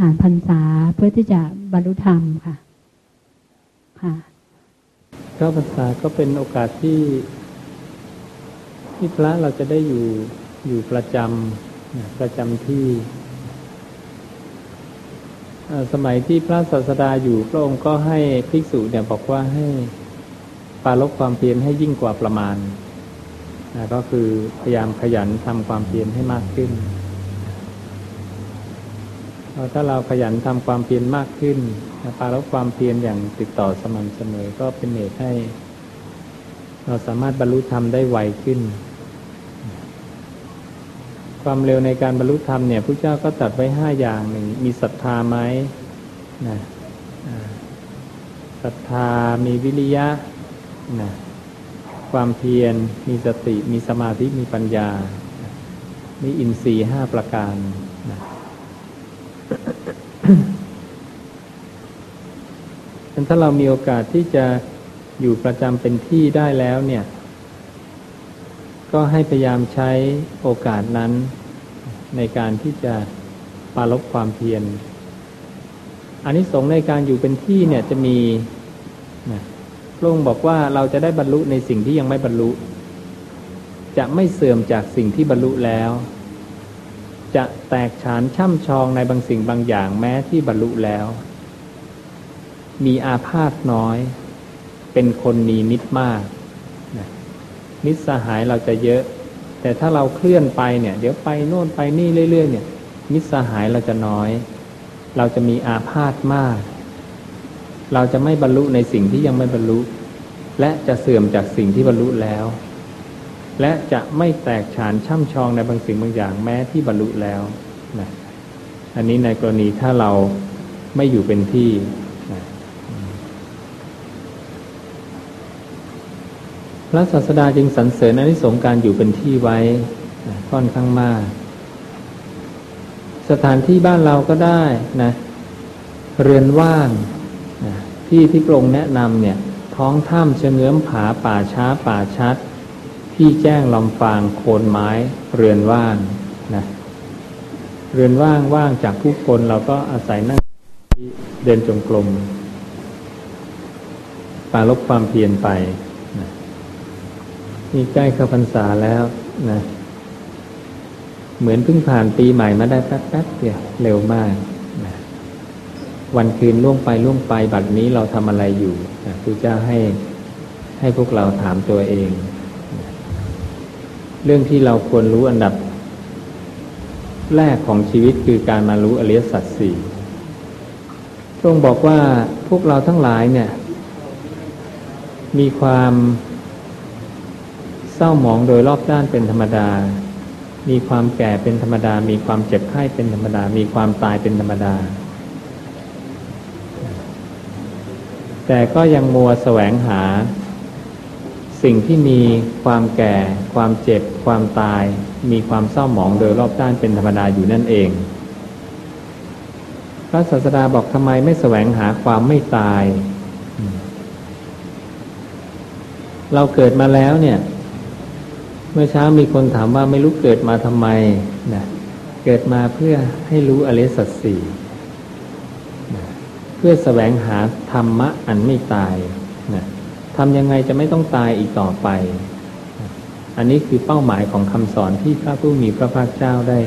การอธิษฐานพรรษาเพื่อที่จะบรรลุธรรมค่ะ ค่ะก็พรรษาก็เป็นโอกาสที่ที่พระเราจะได้อยู่อยู่ประจำประจำที่สมัยที่พระศาสดาอยู่พระองค์ก็ให้ภิกษุเนี่ยบอกว่าให้ปาลบความเพียรให้ยิ่งกว่าประมาณก็คือพยายามขยันทำความเพียรให้มากขึ้น ถ้าเราขยันทำความเพียรมากขึ้นปาลบความเพียรอย่างติดต่อสม่ำเสมอ ก็เป็นเหตุให้ เราสามารถบรรลุธรรมได้ไวขึ้น ความเร็วในการบรรลุธรรมเนี่ยพระเจ้าก็ตัดไว้ห้าอย่างหนึ่งมีศรัทธาไหมนะศรัทธามีวิริยะนะความเพียรมีสติมีสมาธิมีปัญญา มีอินทรีย์ห้าประการ ถ้าเรามีโอกาสที่จะอยู่ประจำเป็นที่ได้แล้วเนี่ย ก็ให้พยายามใช้โอกาสนั้นในการที่จะปาลบความเพียรอันนี้สงในการอยู่เป็นที่เนี่ยจะมีนะพระองค์บอกว่าเราจะได้บรรลุในสิ่งที่ยังไม่บรรลุ จะไม่เสื่อมจากสิ่งที่บรรลุแล้ว จะแตกฉานช่ำชองในบางสิ่งบางอย่างแม้ที่บรรลุแล้ว มีอาพาธน้อย เป็นคนมีมิตรมากมิตรสหายเราจะเยอะ แต่ถ้าเราเคลื่อนไปเนี่ย เดี๋ยวไปโน่นไปนี่เรื่อยๆเนี่ย มิตรสหายเราจะน้อย เราจะมีอาพาธมาก เราจะไม่บรรลุในสิ่งที่ยังไม่บรรลุ และจะเสื่อมจากสิ่งที่บรรลุแล้ว และจะไม่แตกฉานช่ำชองในบางสิ่งบางอย่างแม้ที่บรรลุแล้วนะอันนี้ในกรณีถ้าเราไม่อยู่เป็นที่นะพระศาสดาจึงสรรเสริญอนิสงการอยู่เป็นที่ไว้ค่อนข้างมาก สถานที่บ้านเราก็ได้นะเรือนว่างที่ที่พระองค์แนะนำเนี่ย ท้องถ้ำเชื้อมผาป่าช้าป่าชัด ที่แจ้งลำฟางโคนไม้เรือนว่างนะเรือนว่างว่างจากผู้คนเราก็อาศัยนั่งเดินจงกรมปาลบความเพียรไปนะนี่ใกล้เข้าพรรษาแล้วนะเหมือนเพิ่งผ่านปีใหม่มาได้แป๊บๆเดียวเร็วมากวันคืนล่วงไปล่วงไปบัดนี้เราทำอะไรอยู่ครูเจ้าให้ให้พวกเราถามตัวเอง เรื่องที่เราควรรู้อันดับ แรกของชีวิตคือการมารู้อริยสัจสี่พระองค์บอกว่าพวกเราทั้งหลายเนี่ย มีความเศร้าหมองโดยรอบด้านเป็นธรรมดา มีความแก่เป็นธรรมดา มีความเจ็บไข้เป็นธรรมดา มีความตายเป็นธรรมดา แต่ก็ยังมัวแสวงหา สิ่งที่มีความแก่ ความเจ็บ ความตาย มีความเศร้าหมองโดยรอบด้านเป็นธรรมดาอยู่นั่นเอง พระศาสดาบอกทำไมไม่แสวงหาความไม่ตาย เราเกิดมาแล้วเนี่ย เมื่อเช้ามีคนถามว่าไม่รู้เกิดมาทำไมนะเกิดมาเพื่อให้รู้อริสัตสี่พื่อแสวงหาธรรมะอันไม่ตายนะ ทำยังไงจะไม่ต้องตายอีกต่อไป อันนี้คือเป้าหมายของคำสอนที่พระผู้มีพระภาคเจ้าได้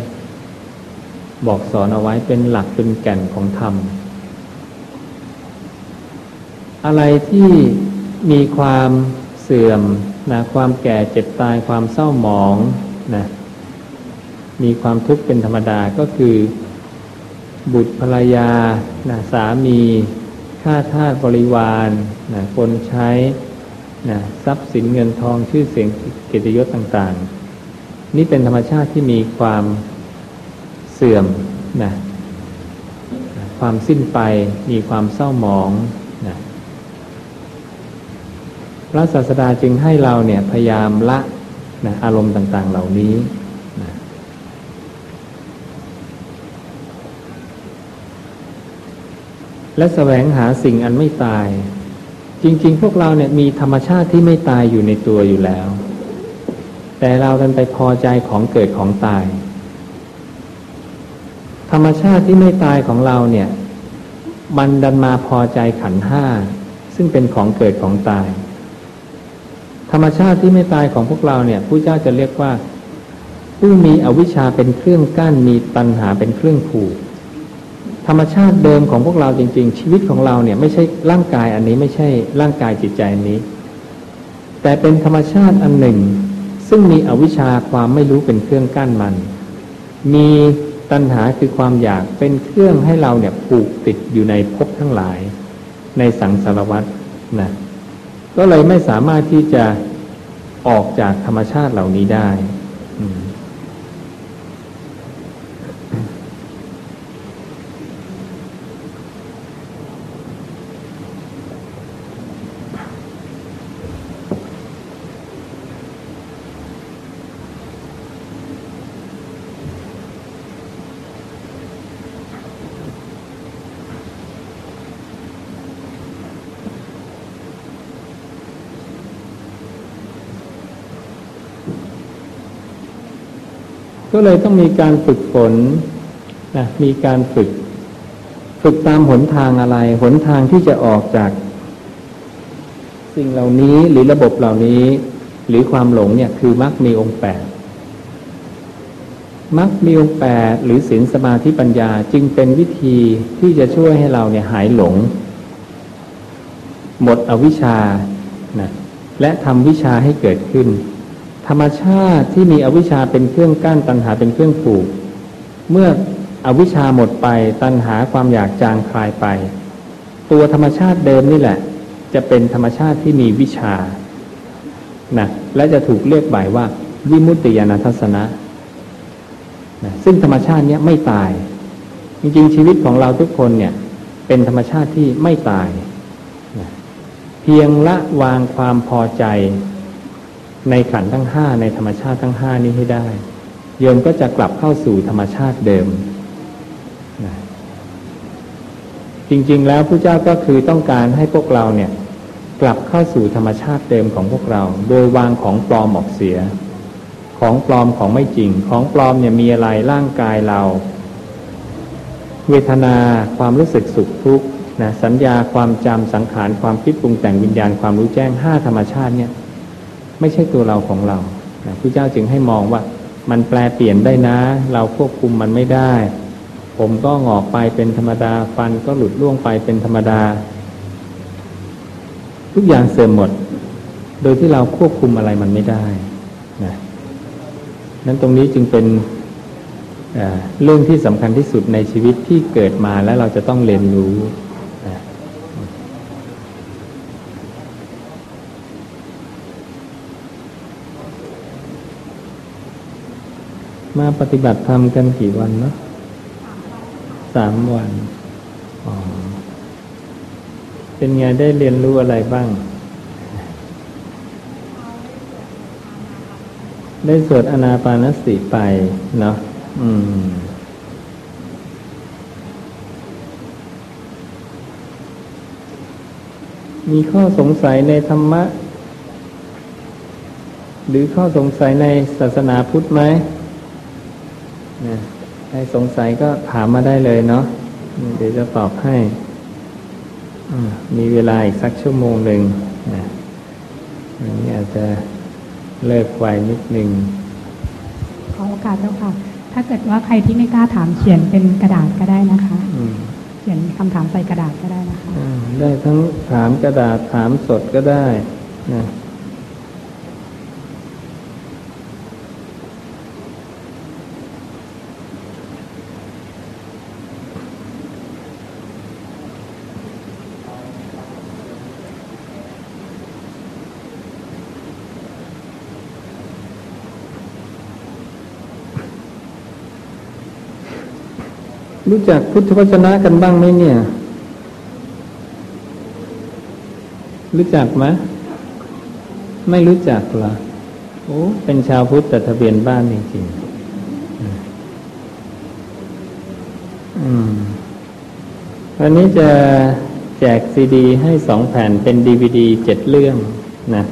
บอกสอนเอาไว้เป็นหลักเป็นแก่นของธรรม อะไรที่มีความเสื่อมนะความแก่เจ็บตายความเศร้าหมองนะมีความทุกข์เป็นธรรมดาก็คือ บุตรภรรยานะสามี ข้าทาสบริวารนะคนใช้นะทรัพย์สินเงินทองชื่อเสียงเกียรติยศต่างๆ นี่เป็นธรรมชาติที่มีความเสื่อมนะความสิ้นไปมีความเศร้าหมองนะพระศาสดาจึงให้เราเนี่ยพยายามละนะอารมณ์ต่างๆ เหล่านี้ และแสวงหาสิ่งอันไม่ตาย จริง ๆ พวกเราเนี่ยมีธรรมชาติที่ไม่ตายอยู่ในตัวอยู่แล้ว แต่เราดันไปพอใจของเกิดของตาย ธรรมชาติที่ไม่ตายของเราเนี่ย มันดันมาพอใจขันห้าซึ่งเป็นของเกิดของตาย ธรรมชาติที่ไม่ตายของพวกเราเนี่ยผู้เจ้าจะเรียกว่า ผู้มีอวิชชาเป็นเครื่องกั้นมีตัณหาเป็นเครื่องผูก ธรรมชาติเดิมของพวกเราจริง ๆ ชีวิตของเราเนี่ยไม่ใช่ร่างกายอันนี้ไม่ใช่ร่างกายจิตใจอันนี้ แต่เป็นธรรมชาติอันหนึ่ง ซึ่งมีอวิชชาความไม่รู้เป็นเครื่องกั้นมัน มีตัณหาคือความอยากเป็นเครื่องให้เราเนี่ยผูกติดอยู่ในภพทั้งหลาย ในสังสารวัฏนะก็เลยไม่สามารถที่จะออกจากธรรมชาติเหล่านี้ได้ เลยต้องมีการฝึกฝนนะมีการฝึก ฝึกตามหนทางอะไร หนทางที่จะออกจาก สิ่งเหล่านี้หรือระบบเหล่านี้ หรือความหลงเนี่ยคือมรรคมีองค์แปดมรรคมีองค์แปดหรือศีลสมาธิปัญญาจึงเป็นวิธีที่จะช่วยให้เราเนี่ยหายหลง หมดอวิชชานะและทำวิชาให้เกิดขึ้น ธรรมชาติที่มีอวิชชาเป็นเครื่องกั้นตัณหาเป็นเครื่องผูก เมื่ออวิชชาหมดไปตัณหาความอยากจางคลายไป ตัวธรรมชาติเดิมนี่แหละ จะเป็นธรรมชาติที่มีวิชานะและจะถูกเรียกบ่ายว่า วิมุตติยานัทสนะนะซึ่งธรรมชาติเนี้ยไม่ตาย จริงๆชีวิตของเราทุกคนเนี่ยเป็นธรรมชาติที่ไม่ตายนะเพียงละวางความพอใจ ในขันทั้งห้าในธรรมชาติทั้งห้านี้ให้ได้ โยมก็จะกลับเข้าสู่ธรรมชาติเดิม จริงๆแล้วพระเจ้าก็คือต้องการให้พวกเราเนี่ย กลับเข้าสู่ธรรมชาติเดิมของพวกเรา โดยวางของปลอมออกเสีย ของปลอมของไม่จริง ของปลอมเนี่ยมีอะไรร่างกายเรา เวทนาความรู้สึกสุขทุกข์นะสัญญาความจำสังขารความคิดปรุงแต่งวิญญาณความรู้แจ้งห้าธรรมชาติเนี่ย ไม่ใช่ตัวเราของเราพระเจ้าจึงให้มองว่ามันแปลเปลี่ยนได้นะ เราควบคุมมันไม่ได้ ผมก็งอกไปเป็นธรรมดา ฟันก็หลุดล่วงไปเป็นธรรมดา ทุกอย่างเสื่อมหมด โดยที่เราควบคุมอะไรมันไม่ได้นะนั้นตรงนี้จึงเป็นเรื่องที่สำคัญที่สุดในชีวิตที่เกิดมาและเราจะต้องเรียนรู้ มาปฏิบัติธรรมกันกี่วันเนาะสามวัน เป็นไงได้เรียนรู้อะไรบ้าง ได้สวดอนาปานสติไปเนาะอืม มีข้อสงสัยในธรรมะ หรือข้อสงสัยในศาสนาพุทธไหม นะใครสงสัยก็ถามมาได้เลยเนาะเดี๋ยวจะตอบให้ มีเวลาอีกสักชั่วโมงหนึ่งนะอันนี้อาจจะเลิกไวนิดหนึ่งขอโอกาสแล้วค่ะ ถ้าเกิดว่าใครที่ไม่กล้าถามเขียนเป็นกระดาษก็ได้นะคะเขียนคำถามใส่กระดาษก็ได้นะคะได้ทั้งถามกระดาษถามสดก็ได้นะ รู้จักพุทธวจนะกันบ้างไหมเนี่ย รู้จักไหมไม่รู้จักเหรอโอ้เป็นชาวพุทธแต่ทะเบียนบ้านจริงๆอืมวันนี้จะแจกซีดี ให้สองแผ่นเป็นดีวดีเจ็ดเรื่องนะ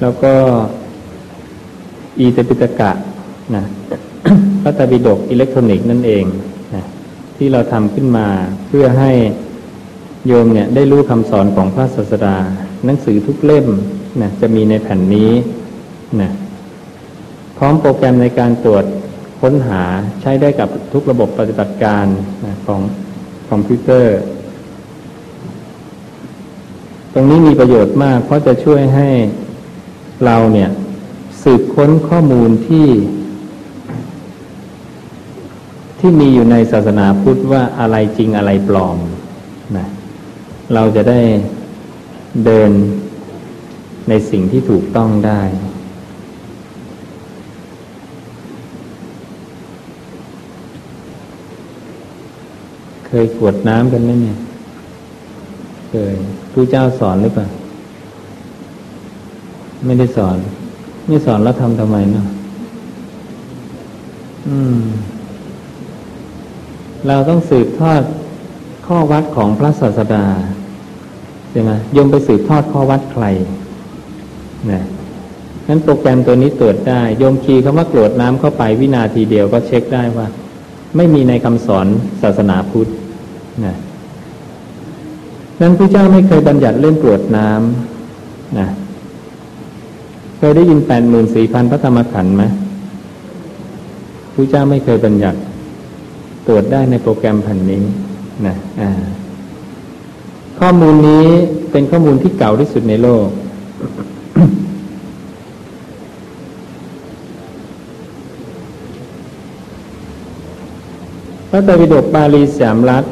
แล้วก็ อีตปิตกะนะพระตรปิฎกอิเล็กทรอนิกส์นั่นเอง ที่เราทำขึ้นมา เพื่อให้โยมเนี่ยได้รู้คำสอนของพระศาสดา หนังสือทุกเล่มนะจะมีในแผ่นนี้นะพร้อมโปรแกรมในการตรวจค้นหาใช้ได้กับทุกระบบปฏิบัติการนะของคอมพิวเตอร์ ตรงนี้มีประโยชน์มาก เพราะจะช่วยให้เราเนี่ยสืบค้นข้อมูลที่ ที่มีอยู่ในศาสนาพุทธว่าอะไรจริงอะไรปลอมนะเราจะได้เดินในสิ่งที่ถูกต้องได้ เคยขวดน้ำกันไหมเนี่ย เคยผู้เจ้าสอนหรือเปล่า ไม่ได้สอน ไม่สอนแล้วทำทำไมเนาะอืม เราต้องสืบทอดข้อวัดของพระศาสดาใช่ไหมยมไปสืบทอดข้อวัดใครนะนั้นโปรแกรมตัวนี้ตรวจได้โยมคีย์คำว่ากรวดน้ำเข้าไปวินาทีเดียวก็เช็คได้ว่า ไม่มีในคำสอนศาสนาพุทธนะนั้นพระเจ้าไม่เคยบัญญัติเรื่องกรวดน้ำนะเคยได้ยินแปดหมื่นสี่พันพระธรรมขันธ์ไหมพระเจ้าไม่เคยบัญญัติ ตรวจได้ในโปรแกรมแผ่นนี้นะอ่าข้อมูลนี้เป็นข้อมูลที่เก่าที่สุดในโลก พระไตรปิฎกบาลีสามรัฐ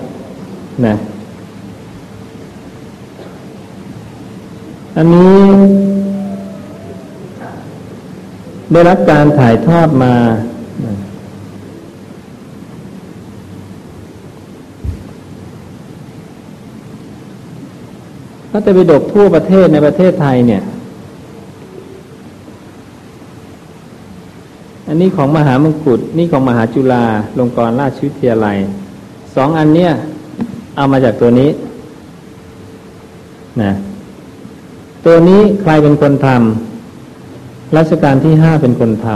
นะอันนี้ ได้รับการถ่ายทอดมานะ พระไตรปิฎกทั่วประเทศในประเทศไทยเนี่ย อันนี้ของมหามงกุฎนี่ของมหาจุฬาลงกรณราชวิทยาลัยสองอันเนี้ยเอามาจากตัวนี้นะตัวนี้ใครเป็นคนทำรัชกาลที่ห้าเป็นคนท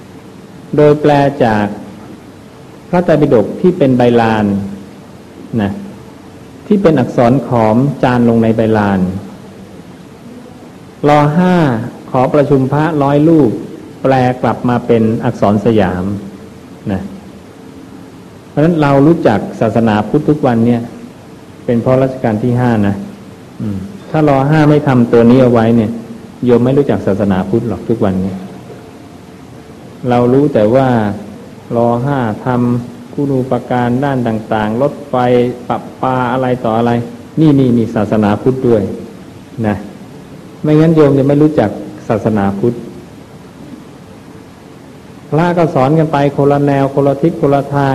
ำโดยแปลจากพระไตรปิฎกที่เป็นใบลานนะ ที่เป็นอักษรขอมจานลงในใบลานรอห้าขอประชุมพระร้อยรูปแปลกลับมาเป็นอักษรสยามนะเพราะฉะนั้นเรารู้จักศาสนาพุทธทุกวันเนี่ย เป็นเพราะรัชกาลที่ห้านะถ้ารอห้าไม่ทำตัวนี้เอาไว้เนี่ย โยมไม่รู้จักศาสนาพุทธหรอกทุกวันนี้ เรารู้แต่ว่ารอห้าทำ คุณูปการด้านต่างๆ รถไฟปรับปาอะไรต่ออะไร นี่นี่นี่ศาสนาพุทธด้วยนะไม่งั้นโยมจะไม่รู้จักศาสนาพุทธพระก็สอนกันไปคนละแนวคนละทิศคนละทาง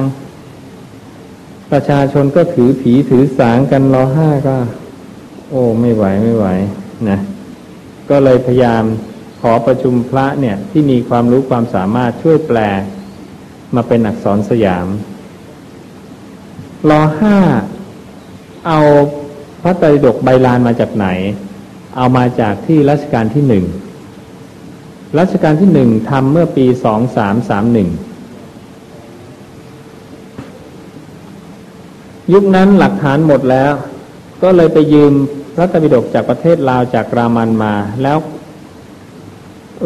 ประชาชนก็ถือผีถือสางกันรอห้าก็ โอ้ไม่ไหวไม่ไหวนะก็เลยพยายามขอประชุมพระเนี่ยที่มีความรู้ความสามารถช่วยแปลมาเป็นอักษรสยาม รอห้าเอาพระไตรปิฎกใบลานมาจากไหน เอามาจากที่รัชกาลที่หนึ่งรัชกาลที่หนึ่งทำเมื่อปีสองสามสามหนึ่งยุคนั้นหลักฐานหมดแล้ว ก็เลยไปยืมพระไตรปิฎกจากประเทศลาวจากรามันมาแล้ว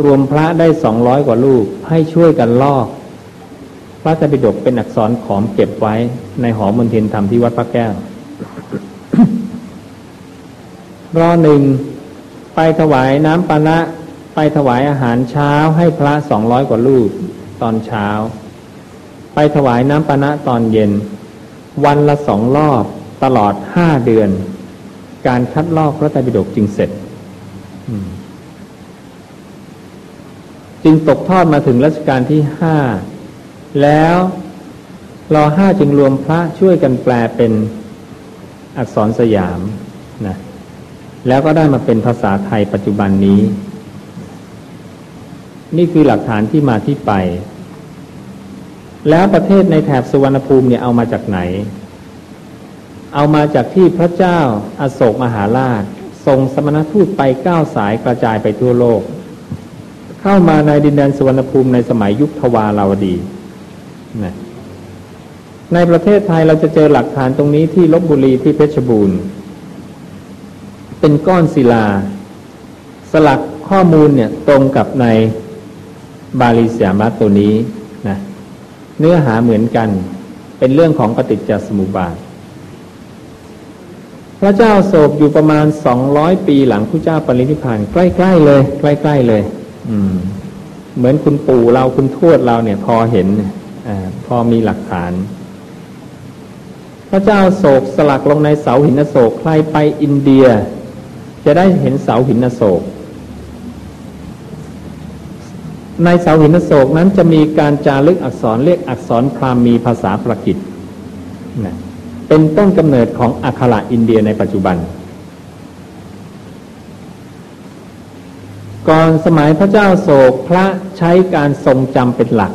รวมพระได้สองร้อยกว่าลูกให้ช่วยกันลอก ระไตรปิฎกเป็นอักษรขอมเก็บไว้ในหอมนเทียนธรรมที่วัดพระแก้วรอหนึ่งไปถวายน้ำปานะไปถวายอาหารเช้าให้พระสองร้อยกว่าลูกตอนเช้า ไปถวายน้ำปานะตอนเย็น วันละสองรอบตลอดห้าเดือน การคัดลอกพระไตรปิฎกจึงเสร็จจึงตกทอดมาถึงรัชกาลที่ห้า แล้วรอห้าจึงรวมพระช่วยกันแปลเป็นอักษรสยามนะแล้วก็ได้มาเป็นภาษาไทยปัจจุบันนี้ นี่คือหลักฐานที่มาที่ไป แล้วประเทศในแถบสุวรรณภูมิเนี่ยเอามาจากไหน เอามาจากที่พระเจ้าอาโศกมหาราชทรงสมณทูตไปเก้าสายกระจายไปทั่วโลก เข้ามาในดินแดนสุวรรณภูมิในสมัยยุคทวาราวดี นะในประเทศไทยเราจะเจอหลักฐานตรงนี้ที่ลบบุรีที่เพชรบูรณ์ เป็นก้อนศิลา สลักข้อมูลเนี่ยตรงกับในบาลีสยามัตตัวนี้นะเนื้อหาเหมือนกันเป็นเรื่องของปฏิจจสมุปบาท พระเจ้าโศกอยู่ประมาณสองร้อยปีหลังพระเจ้าปรินิพพานใกล้ ๆ เลย ใกล้ ๆ เลย อืม เหมือนคุณปู่เราคุณทวดเราเนี่ย พอเห็น พอมีหลักฐาน พระเจ้าโศกสลักลงในเสาหินโศกใครไปอินเดีย จะได้เห็นเสาหินโศก ในเสาหินโศกนั้นจะมีการจารึกอักษรเรียกอักษรพราหมีภาษาประกิตนะเป็นต้นกำเนิดของอัคระอินเดียในปัจจุบัน ก่อนสมัยพระเจ้าโศกพระใช้การทรงจำเป็นหลัก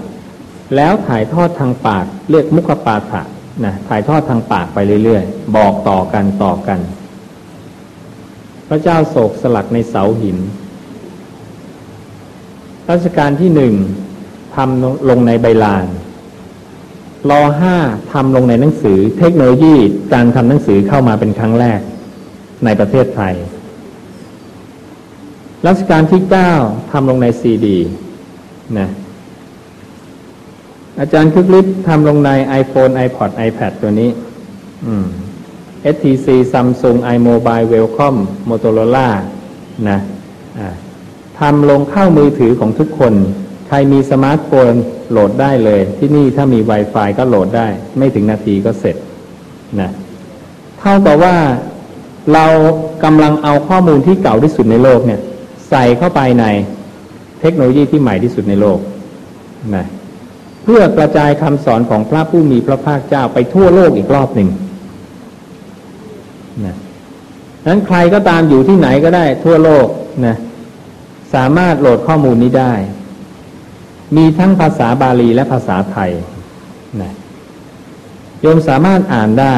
แล้วถ่ายทอดทางปากเรียกมุขปาฐะนะถ่ายทอดทางปากไปเรื่อยๆ บอกต่อกันต่อกัน พระเจ้าโศกสลักในเสาหิน รัชกาลที่หนึ่งทำลงในใบลานรอห้าทำลงในหนังสือ เทคโนโลยีการทำหนังสือเข้ามาเป็นครั้งแรกในประเทศไทย รัชกาลที่เก้าทำลงในซีดีนะ อาจารย์คึกฤทธิ์ทำลงใน iPhone iPod iPad ตัวนี้ STC Samsung iMobile Welcome Motorola นะทำลงเข้ามือถือของทุกคน ใครมีสมาร์ทโฟนโหลดได้เลย ที่นี่ถ้ามี Wi-Fi ก็โหลดได้ ไม่ถึงนาทีก็เสร็จนะเท่ากับว่าเรากำลังเอาข้อมูลที่เก่าที่สุดในโลกเนี่ย ใส่เข้าไปในเทคโนโลยีที่ใหม่ที่สุดในโลกนะ เพื่อกระจายคำสอนของพระผู้มีพระภาคเจ้าไปทั่วโลกอีกรอบหนึ่งนะนั้นใครก็ตามอยู่ที่ไหนก็ได้ทั่วโลกนะสามารถโหลดข้อมูลนี้ได้ มีทั้งภาษาบาลีและภาษาไทยนะโยมสามารถอ่านได้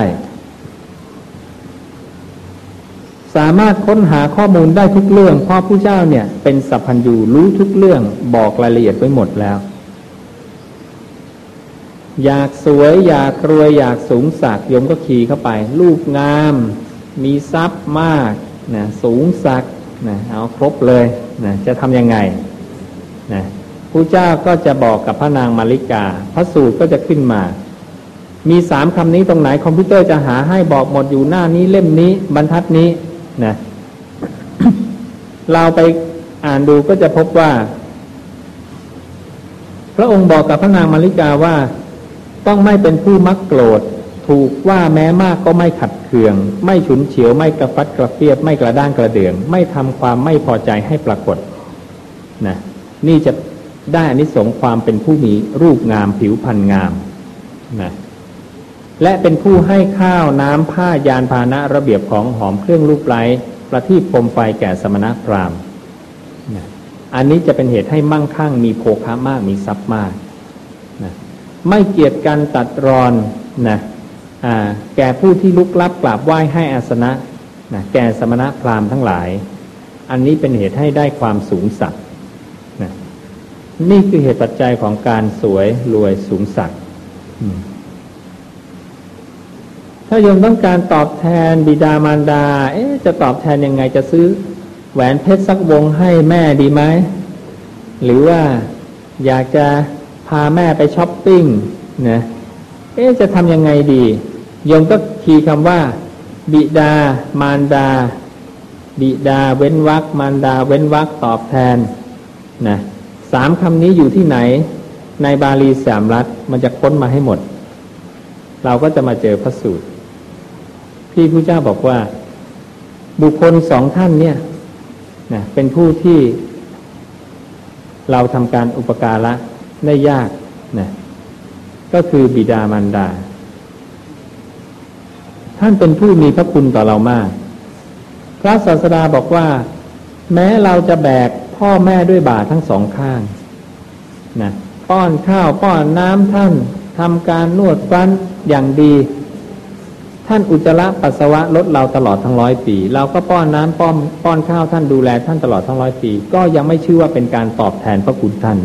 สามารถค้นหาข้อมูลได้ทุกเรื่องเพราะผู้เจ้าเนี่ย เป็นสัพพัญญูรู้ทุกเรื่องบอกรายละเอียดไว้หมดแล้ว อยากสวย อยากรวย อยากสูงสักยมก็ขี่เข้าไปลูกงาม มีทรัพย์มากนะสูงสักนะเอาครบเลยนะจะทำยังไงนะผู้เจ้าก็จะบอกกับพระนางมาริกา พระสูตรก็จะขึ้นมา มีสามคำนี้ตรงไหนคอมพิวเตอร์จะหาให้บอกหมดอยู่หน้านี้เล่มนี้ บรรทัดนี้นะเราไปอ่านดูก็จะพบว่า พระองค์บอกกับพระนางมาริกาว่า ต้องไม่เป็นผู้มักโกรธ ถูกว่าแม้มากก็ไม่ขัดเคือง ไม่ฉุนเฉียวไม่กระฟัดกระเฟียดไม่กระด้างกระเดือง ไม่ทำความไม่พอใจให้ปรากฏนะนี่จะได้อนิสงส์ความเป็นผู้มีรูปงามผิวพรรณงามนะและเป็นผู้ให้ข้าวน้ำผ้ายานพาหนะระเบียบของหอมเครื่องรูปไร้ประทีปพรมไฟแก่สมณพราหมณ์นะอันนี้จะเป็นเหตุให้มั่งคั่งมีโภคะมากมีทรัพย์มาก ไม่เกียดกันตัดรอนนะแก่ผู้ที่ลุกลับกราบไหว้ให้อาสนะนะแก่สมณะพราหมณ์ทั้งหลาย อันนี้เป็นเหตุให้ได้ความสูงสักนะนี่คือเหตุปัจจัยของการสวยรวยสูงสักถ้าโยมต้องการตอบแทนบิดามารดา เอ๊จะตอบแทนยังไงจะซื้อ แหวนเพชรสักวงให้แม่ดีไหมหรือว่าอยากจะ พาแม่ไปช้อปปิ้งนะเอ๊จะทำยังไงดีโยมก็คีย์คำว่า บิดา มารดา บิดาเว้นวักมารดา เว้นวักตอบแทนนะสามคำนี้อยู่ที่ไหน ในบาลีสามรัฐมันจะค้นมาให้หมด เราก็จะมาเจอพระสูตร ที่พระเจ้าบอกว่า บุคคลสองท่านเนี่ยนะเป็นผู้ที่เราทำการอุปการะ ได้ยากนะก็คือบิดามารดา ท่านเป็นผู้มีพระคุณต่อเรามาก พระศาสดาบอกว่า แม้เราจะแบกพ่อแม่ด้วยบาทั้งสองข้างนะป้อนข้าวป้อนน้ำท่านทำการนวดฟันอย่างดี ท่านอุจจาระปัสสาวะลดเราตลอดทั้งร้อยปี เราก็ป้อนน้ำป้อนป้อนข้าวท่านดูแลท่านตลอดทั้งร้อยปี ก็ยังไม่ชื่อว่าเป็นการตอบแทนพระคุณท่าน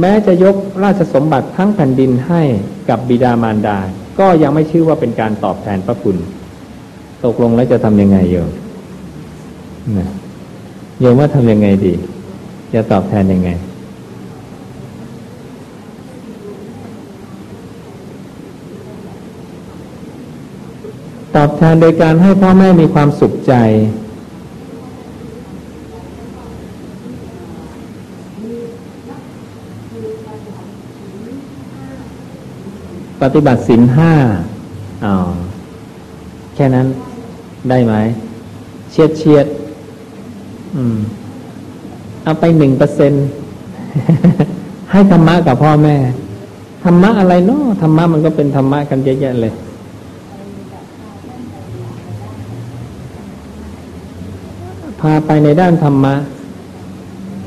แม้จะยกราชสมบัติทั้งแผ่นดินให้กับบิดามารดา ก็ยังไม่ชื่อว่าเป็นการตอบแทนพระคุณ ตกลงแล้วจะทำยังไงโยมนะโยมว่าทำยังไงดี จะตอบแทนยังไง ตอบแทนโดยการให้พ่อแม่มีความสุขใจ ปฏิบัติสินห้าอ๋อแค่นั้นได้ไหมเชียดเชียดอืม เอาไปหนึ่งเปอร์เซ็นให้ธรรมะกับพ่อแม่ ธรรมะอะไรเนาะธรรมะมันก็เป็นธรรมะกันเยอะแยะเลยพาไปในด้านธรรมะ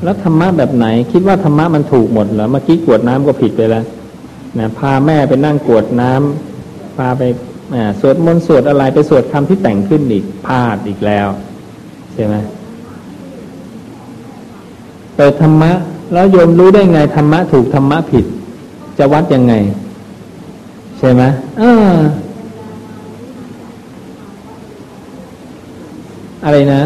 แล้วธรรมะแบบไหน คิดว่าธรรมะมันถูกหมดเหรอเมื่อกี้กวดน้ำก็ผิดไปแล้ว นะพาแม่ไปนั่งกวดน้ำพาไปสวดมนต์สวดอะไรไปสวดคำที่แต่งขึ้นอีกพลาดอีกแล้วใช่ไหมเปิดธรรมะ แล้วโยมรู้ได้ไงธรรมะถูกธรรมะผิด จะวัดยังไง ใช่ไหมอออะไรนะ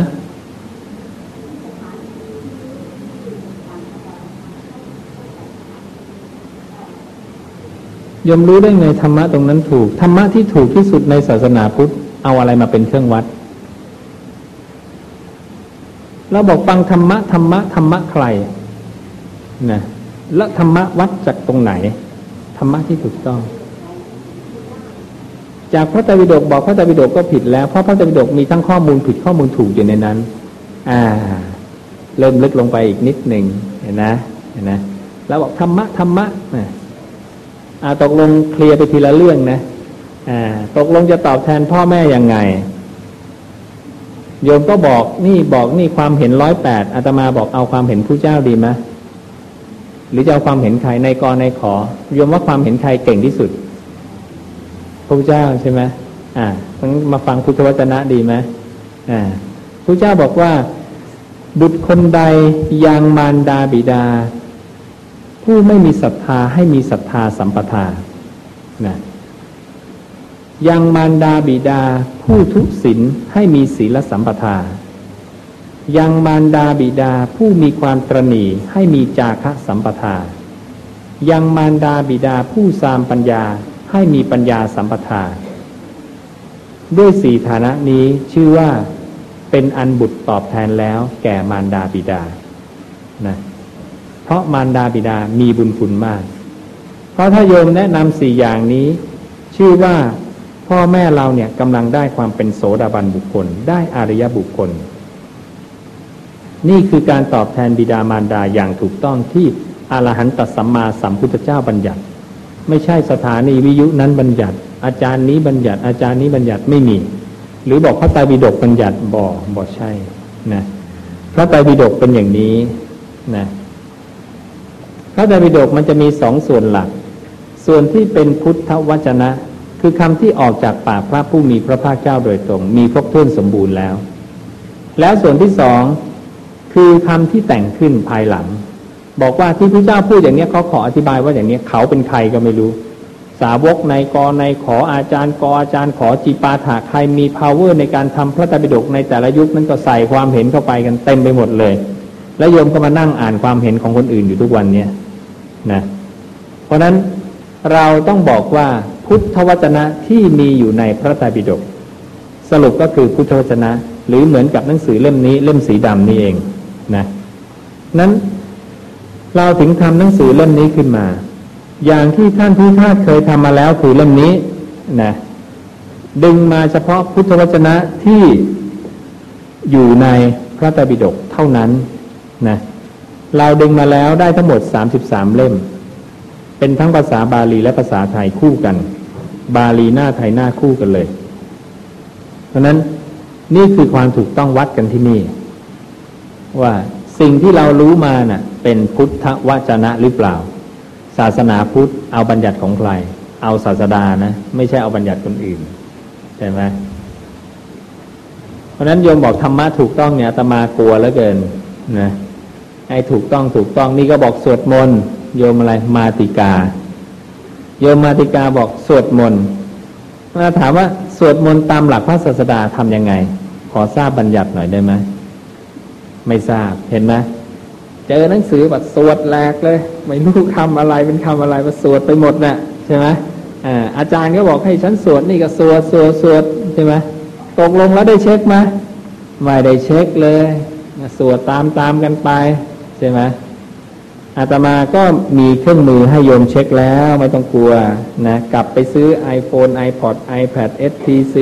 ยมรู้ได้ไงธรรมะตรงนั้นถูกธรรมะที่ถูกที่สุดในศาสนาพุทธเอาอะไรมาเป็นเครื่องวัดเราบอกฟังธรรมะธรรมะธรรมะใครนะแล้วธรรมะวัดจากตรงไหน ธรรมะที่ถูกต้อง จากพระไตรปิฎกบอกพระไตรปิฎกก็ผิดแล้วเพราะพระไตรปิฎกมีทั้งข้อมูลผิดข้อมูลถูกอยู่ในนั้น อ่า เริ่มลึกลงไปอีกนิดหนึ่งเห็นนะเห็นนะแล้วบอกธรรมะธรรมะนะ อาตกลงเคลียร์ไปทีละเรื่องนะอ่าตกลงจะตอบแทนพ่อแม่ยังไง โยมก็บอกนี่บอกนี่ความเห็นร้อยแปดอาตมาบอกเอาความเห็นผู้เจ้าดีไหมหรือจะเอาความเห็นใครในกรในขอโยมว่าความเห็นใครเก่งที่สุดพระเจ้าใช่ไหมอ่ามาฟังพุทธวจนะดีไหมอ่าพระเจ้าบอกว่าบุตรคนใดยังมารดาบิดา ผู้ไม่มีศรัทธาให้มีศรัทธาสัมปทานะยังมารดาบิดาผู้ทุศีลให้มีศีลสัมปทา ยังมารดาบิดาผู้มีความตรณีให้มีจาคะสัมปทา ยังมารดาบิดาผู้สามปัญญาให้มีปัญญาสัมปทา ด้วยสี่ฐานะนี้ชื่อว่าเป็นอันบุตรตอบแทนแล้วแก่มารดาบิดานะ เพราะมารดาบิดามีบุญคุณมาก เพราะถ้าโยมแนะนำสี่อย่างนี้ ชื่อว่าพ่อแม่เราเนี่ยกำลังได้ความเป็นโสดาบันบุคคล ได้อริยบุคคล นี่คือการตอบแทนบิดามารดาอย่างถูกต้องที่อรหันตสัมมาสัมพุทธเจ้าบัญญัติ ไม่ใช่สถานีวิยุนั้นบัญญัติ อาจารย์นี้บัญญัติอาจารย์นี้บัญญัติไม่มี หรือบอกพระไตรปิฎกบัญญัติบ่บ่ใช่นะพระไตรปิฎกเป็นอย่างนี้นะ พระไตรปิฎกมันจะมีสองส่วนหลัก ส่วนที่เป็นพุทธวจนะ คือคำที่ออกจากปากพระผู้มีพระภาคเจ้าโดยตรง มีครบถ้วนสมบูรณ์แล้ว แล้วส่วนที่สองคือคำที่แต่งขึ้นภายหลัง บอกว่าที่พระเจ้าพูดอย่างนี้เขาขออธิบายว่าอย่างนี้เขาเป็นใครก็ไม่รู้ สาวกในกอในขออาจารย์กออาจารย์ขอจีปาถาใครมี power ในการทำพระไตรปิฎกในแต่ละยุคนั้นก็ใส่ความเห็นเข้าไปกันเต็มไปหมดเลย แล้วโยมก็มานั่งอ่านความเห็นของคนอื่นอยู่ทุกวันเนี้ย นะเพราะนั้นเราต้องบอกว่าพุทธวจนะที่มีอยู่ในพระไตรปิฎกสรุปก็คือพุทธวจนะ หรือเหมือนกับหนังสือเล่มนี้เล่มสีดำนี่เองนะนั้นเราถึงทำหนังสือเล่มนี้ขึ้นมา อย่างที่ท่านผู้ทาสเคยทำมาแล้วคือเล่มนี้นะดึงมาเฉพาะพุทธวจนะที่อยู่ในพระไตรปิฎกเท่านั้นนะ เราดึงมาแล้วได้ทั้งหมดสามสิบสามเล่ม เป็นทั้งภาษาบาลีและภาษาไทยคู่กัน บาลีหน้าไทยหน้าคู่กันเลย เพราะนั้นนี่คือความถูกต้องวัดกันที่นี่ ว่าสิ่งที่เรารู้มาน่ะ เป็นพุทธวจนะหรือเปล่า ศาสนาพุทธเอาบัญญัติของใคร เอาศาสดานะ ไม่ใช่เอาบัญญัติคนอื่นใช่ไหมเพราะนั้นโยมบอกธรรมะถูกต้องเนี่ยตมากลัวแล้วเกินนะ ไอ้ถูกต้องถูกต้องนี่ก็บอกสวดมนต์โยมอะไรมาติกา โยมมาติกาบอกสวดมนต์มาถามว่าสวดมนต์ตามหลักพระศาสดาทำยังไง ขอทราบบัญญัติหน่อยได้ไหมไม่ทราบเห็นไหมเจอหนังสือแบบสวดแหลกเลย ไม่รู้คำอะไรเป็นคำอะไรมาสวดไปหมดนะ่ะใช่ไหมอ่าอาจารย์ก็บอกให้ฉันสวดนี่ก็สวดสวดสวดใช่ไหมตกลงแล้วได้เช็คไหมไม่ได้เช็คเลย สวดตามตามกันไป ใช่ไหมอาตมาก็มีเครื่องมือให้โยมเช็คแล้วไม่ต้องกลัวนะกลับไปซื้อ iPhone iPod iPad STC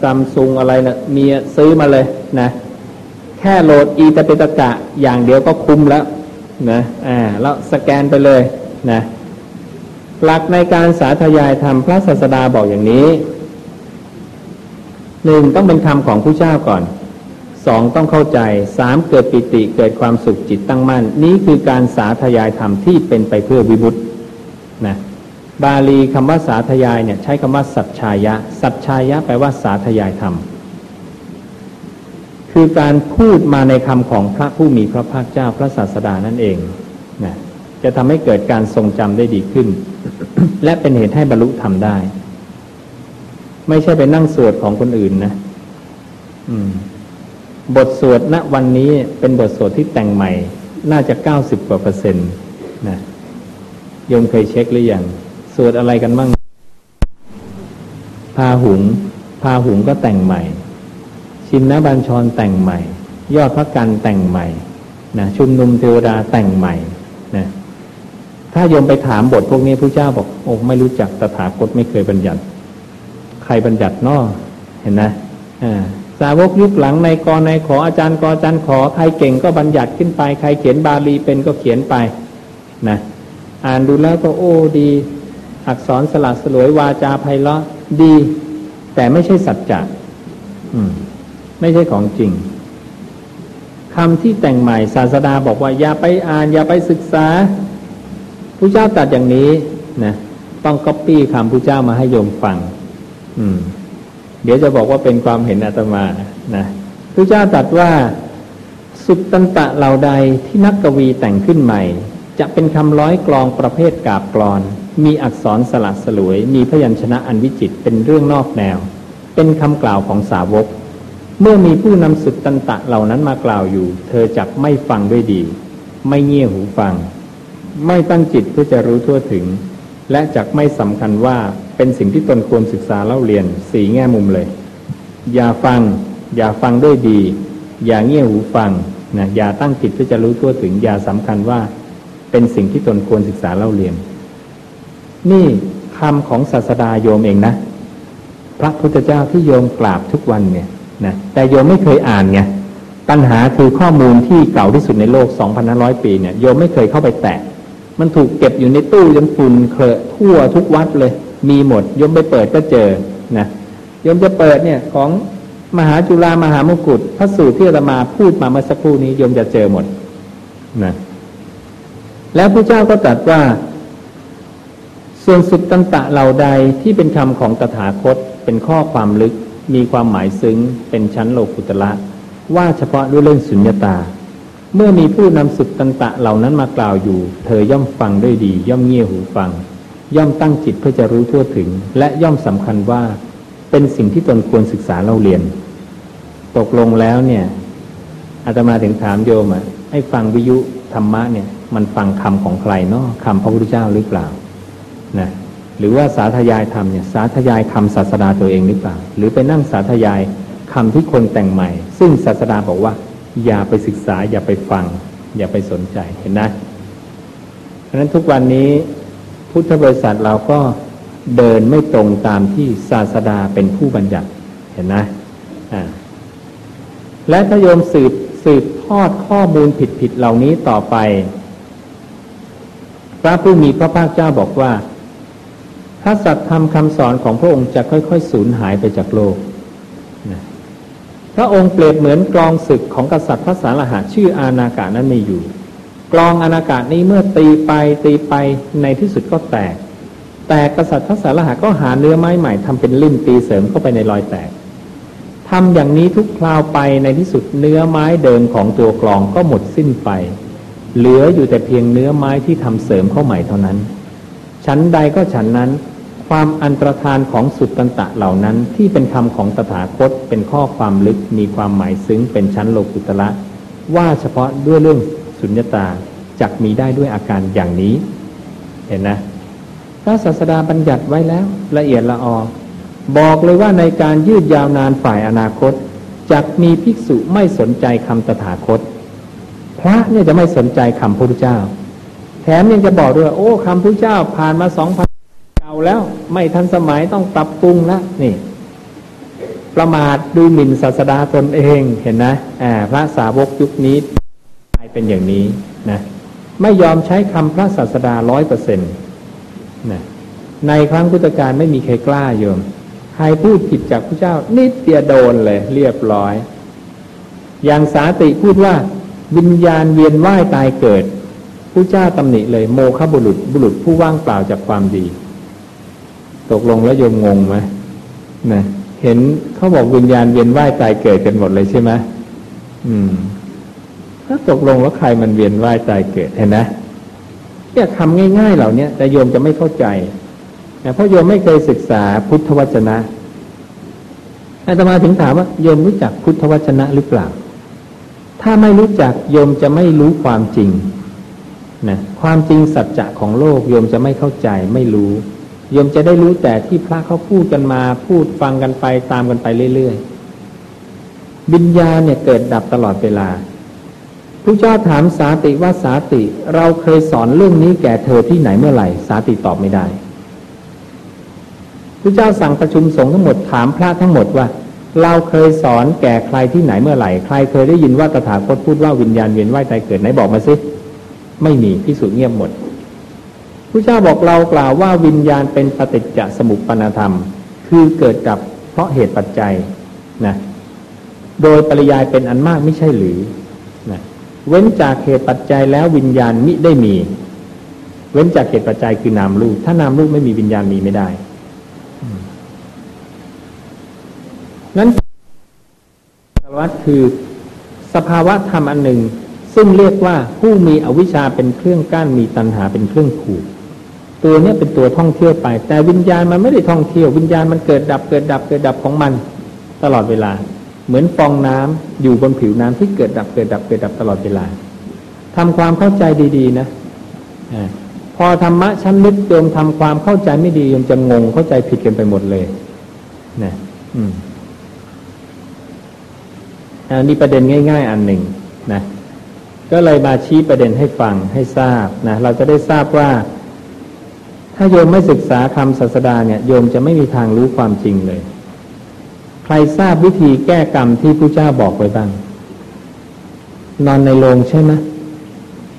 Samsung อะไรนะมีซื้อมาเลยนะแค่โหลดอีตเปตกะอย่างเดียวก็คุ้มแล้วนะอ่าแล้วสแกนไปเลยนะหลักในการสาธยายธรรมพระศาสดาบอกอย่างนี้หนึ่งต้องเป็นคำของผู้เจ้าก่อน สองต้องเข้าใจสามเกิดปิติเกิดความสุขจิตตั้งมั่น นี้คือการสาธยายธรรมที่เป็นไปเพื่อวิบุตนะบาลีคำว่าสาธยายเนี่ยใช้คำว่าสัจชายะ สัจชายะแปลว่าสาธยายธรรม คือการพูดมาในคำของพระผู้มีพระภาคเจ้าพระศาสดานั่นเองนะจะทำให้เกิดการทรงจำได้ดีขึ้น และเป็นเหตุให้บรรลุธรรมได้ ไม่ใช่ไปนั่งสวดของคนอื่นนะ อืม บทสวดณวันนี้เป็นบทสวดที่แต่งใหม่ น่าจะเก้าสิบกว่าเปอร์เซ็นต์นะโยมเคยเช็คหรือยังสวดอะไรกันบ้าง พาหุง พาหุงก็แต่งใหม่ ชินนบัญชรแต่งใหม่ ยอดพระกันแต่งใหม่นะชุมนุมเทวดาแต่งใหม่นะถ้าโยมไปถามบทพวกนี้พระเจ้าบอกโอ้ไม่รู้จักตถาคตไม่เคยบัญญัติ ใครบัญญัตินอเห็นนะอ่า สาวกยุคหลังในกรในขออาจารย์กออาจารย์ขอใครเก่งก็บัญญัติขึ้นไป ใครเขียนบาลีเป็นก็เขียนไปนะอ่านดูแล้วก็โอ้ดี อักษรสลัดสลวยวาจาไพเราะดี แต่ไม่ใช่สัจจะไม่ใช่ของจริงคำที่แต่งใหม่ศาสดาบอกว่าอย่าไปอ่านอย่าไปศึกษาผู้เจ้าตัดอย่างนี้นะต้องก๊อปปี้คำผู้เจ้ามาให้โยมฟัง อืม เดี๋ยวจะบอกว่าเป็นความเห็นอาตมานะพระเจ้าตรัสว่าสุตตันตะเหล่าใดที่นักกวีแต่งขึ้นใหม่ จะเป็นคำร้อยกลองประเภทกาบกรอน มีอักษรสลัดสลวย มีพยัญชนะอันวิจิตเป็นเรื่องนอกแนว เป็นคำกล่าวของสาวก เมื่อมีผู้นำสุดตันตะเหล่านั้นมากล่าวอยู่ เธอจักไม่ฟังด้วยดี ไม่เงี่ยหูฟัง ไม่ตั้งจิตเพื่อจะรู้ทั่วถึง และจักไม่สำคัญว่าเป็นสิ่งที่ตนควรศึกษาเล่าเรียนสีแง่มุมเลย อย่าฟัง อย่าฟังด้วยดี อย่าเงี่ยหูฟังนะอย่าตั้งจิตเพื่อจะรู้ทั่วถึง อย่าสำคัญว่าเป็นสิ่งที่ตนควรศึกษาเล่าเรียน นี่คำของศาสดาโยมเองนะ พระพุทธเจ้าที่โยมกราบทุกวันเนี่ยนะแต่โยมไม่เคยอ่านไงปัญหาคือข้อมูลที่เก่าที่สุดในโลก 2,500 ปีเนี่ยโยมไม่เคยเข้าไปแตะ มันถูกเก็บอยู่ในตู้จนฝุ่นเคลอะทั่วทุกวัดเลย มีหมดยมไปเปิดก็เจอนะยมจะเปิดเนี่ยของมหาจุฬามหามกุฏพระสูตรที่อาตมาพูดมาเมื่อสักครู่นี้ยมจะเจอหมดนะแล้วพระเจ้าก็ตรัสว่า ส่วนสุดตันตะเหล่าใดที่เป็นคำของตถาคตเป็นข้อความลึกมีความหมายซึ้งเป็นชั้นโลกุตละว่าเฉพาะด้วยเรื่องสุญญตา เมื่อมีผู้นำสุดตันตะเหล่านั้นมากล่าวอยู่ เธอย่อมฟังด้วยดี ย่อมเงี่ยหูฟัง ย่อมตั้งจิตเพื่อจะรู้ทั่วถึง และย่อมสำคัญว่าเป็นสิ่งที่ตนควรศึกษาเล่าเรียน ตกลงแล้วเนี่ยอาตมาถึงถามโยมอะให้ฟังวิยุธรรมะเนี่ยมันฟังคำของใครเนาะคำพระพุทธเจ้าหรือเปล่านะหรือว่าสาธยายธรรมเนี่ยสาธยายคำศาสดาตัวเองหรือเปล่า หรือไปนั่งสาธยายคำที่คนแต่งใหม่ ซึ่งศาสดาบอกว่า อย่าไปศึกษา อย่าไปฟัง อย่าไปสนใจเห็นนะเพราะนั้นทุกวันนี้พุทธบริษัทเราก็เดินไม่ตรงตามที่ศาสดาเป็นผู้บัญญัติเห็นไหมอ่าและถ้าโยมสืบสืบทอดข้อมูลผิดๆเหล่านี้ต่อไป พระผู้มีพระภาคเจ้าบอกว่าพระสัตธรรมคำสอนของพระองค์จะค่อยๆสูญหายไปจากโลก พระองค์เปรียบเหมือนกลองศึกของกษัตริย์พระสารหะชื่ออาณากานั้นมีอยู่ กลองอนากาศนี้เมื่อตีไปตีไปในที่สุดก็แตก แต่กษัตริย์ทัศารหะก็หาเนื้อไม้ใหม่ทำเป็นลิ่มตีเสริมเข้าไปในรอยแตกทำอย่างนี้ทุกคราวไปในที่สุดเนื้อไม้เดิมของตัวกลองก็หมดสิ้นไป เหลืออยู่แต่เพียงเนื้อไม้ที่ทำเสริมเข้าใหม่เท่านั้นชั้นใดก็ฉันนั้น ความอันตรธานของสุดตันตะเหล่านั้นที่เป็นคำของตถาคตเป็นข้อความลึกมีความหมายซึ้งเป็นชั้นโลกุตละ ว่าเฉพาะด้วยเรื่องสุญญตาจักมีได้ด้วยอาการอย่างนี้ เห็นนะพระศาสดาบัญญัติไว้แล้วละเอียดละออบอกเลยว่าในการยืดยาวนานฝ่ายอนาคตจักมีภิกษุไม่สนใจคำตถาคต พระเนี่ยจะไม่สนใจคำพระพุทธเจ้า แถมยังจะบอกด้วย โอ้คำพระพุทธเจ้าผ่านมาสองพันาแล้วไม่ทันสมัยต้องปรับปรุงนะนี่ ประมาทดูหมิ่นศาสดาตนเองเห็นนะอ่าพระสาวกยุคนี้กลายเป็นอย่างนี้นะไม่ยอมใช้คำพระศาสดาร้อยเปอร์เซ็นต์นะในครั้งพุทธกาลไม่มีใครกล้าโยมใครพูดผิดจากพระเจ้า นิดเดียวโดนเลย เรียบร้อย อย่างสาติพูดว่า วิญญาณเวียนว่ายตายเกิดผู้เจ้าตำหนิเลยโมฆะบุรุษบุรุษผู้ว่างเปล่าจากความดี ตกลงแล้วโยมงงไหมนะเห็นเขาบอกวิญญาณเวียนว่ายตายเกิดกันหมดเลยใช่ไหมอืมถ้าตกลงว่าใครมันเวียนว่ายตายเกิดเห็นนะเนี่ยคำง่าย ๆ เหล่านี้แต่โยมจะไม่เข้าใจนะเพราะโยมไม่เคยศึกษาพุทธวจนะอาตมาถึงถามว่าโยมรู้จักพุทธวจนะหรือเปล่า ถ้าไม่รู้จักโยมจะไม่รู้ความจริงนะความจริงสัจจะของโลกโยมจะไม่เข้าใจไม่รู้ โยมจะได้รู้แต่ที่พระเขาพูดกันมา พูดฟังกันไปตามกันไปเรื่อยๆวิญญาณเนี่ยเกิดดับตลอดเวลาพระเจ้าถามสาติว่าสาติ เราเคยสอนเรื่องนี้แก่เธอที่ไหนเมื่อไหร่ สาติตอบไม่ได้พระเจ้าสั่งประชุมสงฆ์ทั้งหมดถามพระทั้งหมดว่า เราเคยสอนแก่ใครที่ไหนเมื่อไหร่ ใครเคยได้ยินว่าตถาคตพูดว่าวิญญาณเวียนว่ายตายเกิดไหนบอกมาสิไม่มีพิสูจน์เงียบหมด พระเจ้าบอกเรากล่าวว่าวิญญาณเป็นปฏิจจสมุปปนธรรม คือเกิดกับเพราะเหตุปัจจัยนะโดยปริยายเป็นอันมากไม่ใช่หรือนะเว้นจากเหตุปัจจัยแล้ววิญญาณมิได้มี เว้นจากเหตุปัจจัยคือนามรูป ถ้านามรูปไม่มีวิญญาณมีไม่ได้นั้นสารวัสดคือสภาวะธรรมอันหนึ่ง ซึ่งเรียกว่าผู้มีอวิชชาเป็นเครื่องกั้นมีตัณหาเป็นเครื่องผูก ตัวเนี้ยเป็นตัวท่องเที่ยวไป แต่วิญญาณมันไม่ได้ท่องเที่ยว วิญญาณมันเกิดดับเกิดดับเกิดดับของมัน ตลอดเวลา เหมือนฟองน้ำอยู่บนผิวน้ำที่เกิดดับเกิดดับเกิดดับตลอดเวลาทำความเข้าใจดีๆนะอพอธรรมะชั้นลึกโยมทำความเข้าใจไม่ดีโยมจะงงเข้าใจผิดกันไปหมดเลยนะอืมอันนี้ประเด็นง่าย ๆ อันหนึ่งนะก็เลยมาชี้ประเด็นให้ฟังให้ทราบนะเราจะได้ทราบว่า ถ้าโยมไม่ศึกษาคำศาสดาเนี่ยโยมจะไม่มีทางรู้ความจริงเลย ใครทราบวิธีแก้กรรมที่พระเจ้าบอกไว้บ้าง นอนในโรงใช่ไหม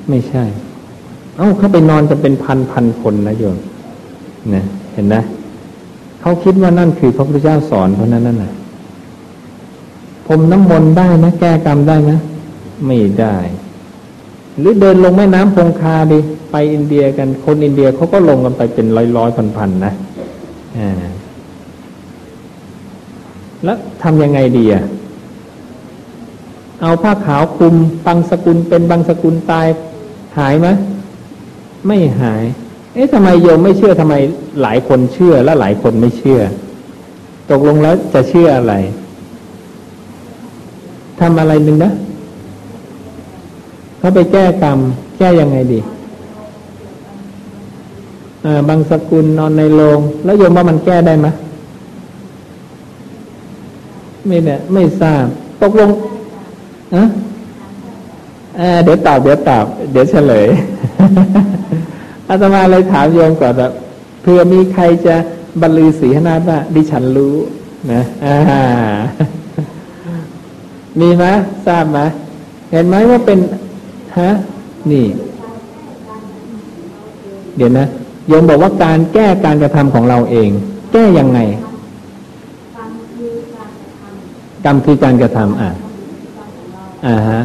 ไม่ใช่ เอ้าเขาไปนอนจะเป็นพันพันคนนะโยมนะเห็นนะเขาคิดว่านั่นคือพระพุทธเจ้าสอนเพราะนั้นนั่นนะผมน้ำมนต์ได้นะแก้กรรมได้นะไม่ได้ หรือเดินลงแม่น้ำคงคาดิไปอินเดียกันคนอินเดียเขาก็ลงกันไปเป็นร้อยร้อยพันพันนะแล้วทำยังไงดีอะเอาผ้าขาวคลุมบางสกุลเป็นบางสกุลตายหายไหมไม่หาย เอ๊ะทำไมโยมไม่เชื่อทำไมหลายคนเชื่อและหลายคนไม่เชื่อ ตกลงแล้วจะเชื่ออะไรทำอะไรหนึ่งนะ เขาไปแก้กรรม แก้ยังไงดีบางสกุลนอนในโรงแล้วโยมว่ามันแก้ได้ไหมไม่เนี่ยไม่ทราบตกลงอะเดี๋ยวตอบเดี๋ยวตอบเดี๋ยวเฉลยอาตมาเลยถามโยมก่อนแบบเพื่อมีใครจะบรรลือสีหนาว่าดิฉันรู้นะมีไหมทราบไหมเห็นไหมว่าเป็น ฮะนี่ เดี๋ยวนะโยมบอกว่าการแก้การกระทำของเราเอง แก้ยังไง กรรมคือการกระทำอะอ่าฮะ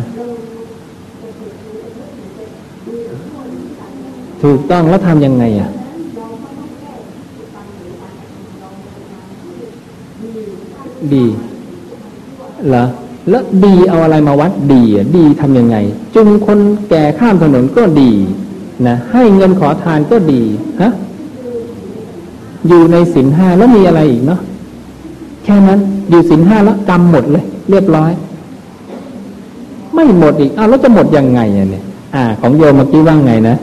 ถูกต้องแล้วทำยังไงอะดีเหรอ แล้วดีเอาอะไรมาวัดดีดีทำยังไง จุงคนแก่ข้ามถนนก็ดีนะให้เงินขอทานก็ดีฮะอยู่ในสินห้าแล้วมีอะไรอีกเนาะแค่นั้นอยู่สินห้าแล้วกรรมหมดเลย เรียบร้อย ไม่หมดอีกอ้าวแล้วจะหมดยังไงเนี่ย อ่า ของโยมเมื่อกี้ว่าไงนะ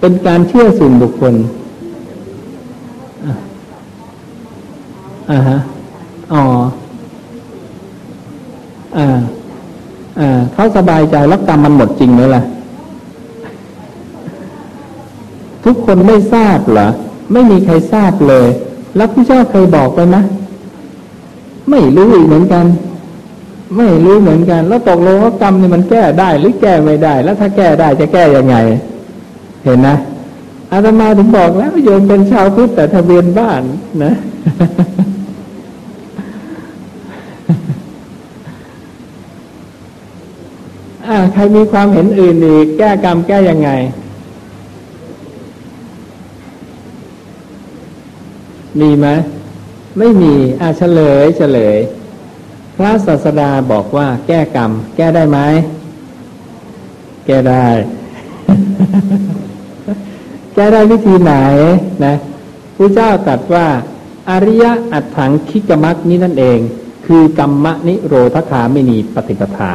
เป็นการเชื่อส่วนบุคคลอ่าอ่าฮะอ๋อ อ่าอ่าเขาสบายใจแล้วกรรมมันหมดจริงไหมล่ะ ทุกคนไม่ทราบเหรอ ไม่มีใครทราบเลย แล้วพระเจ้าเคยบอกไปไหมไม่รู้อีกเหมือนกัน ไม่รู้เหมือนกัน แล้วตกลงว่ากรรมนี่มันแก้ได้หรือแก้ไม่ได้ แล้วถ้าแก้ได้จะแก้ยังไง เห็นนะอาตมาถึงบอกแล้วโยมเป็นชาวพุทธแต่ทะเบียนบ้านนะ อ่าใครมีความเห็นอื่นอีก แก้กรรมแก้ยังไง มีไหมไม่มีอ่าเฉลยเฉลย พระศาสดาบอกว่า แก้กรรม แก้ได้ไหมแก้ได้ แก้ได้วิธีไหนนะพระเจ้าตรัสว่า อริยอัตถังคิกมักนี้นั่นเอง คือกรรมนิโรธคาไม่มีปฏิปทา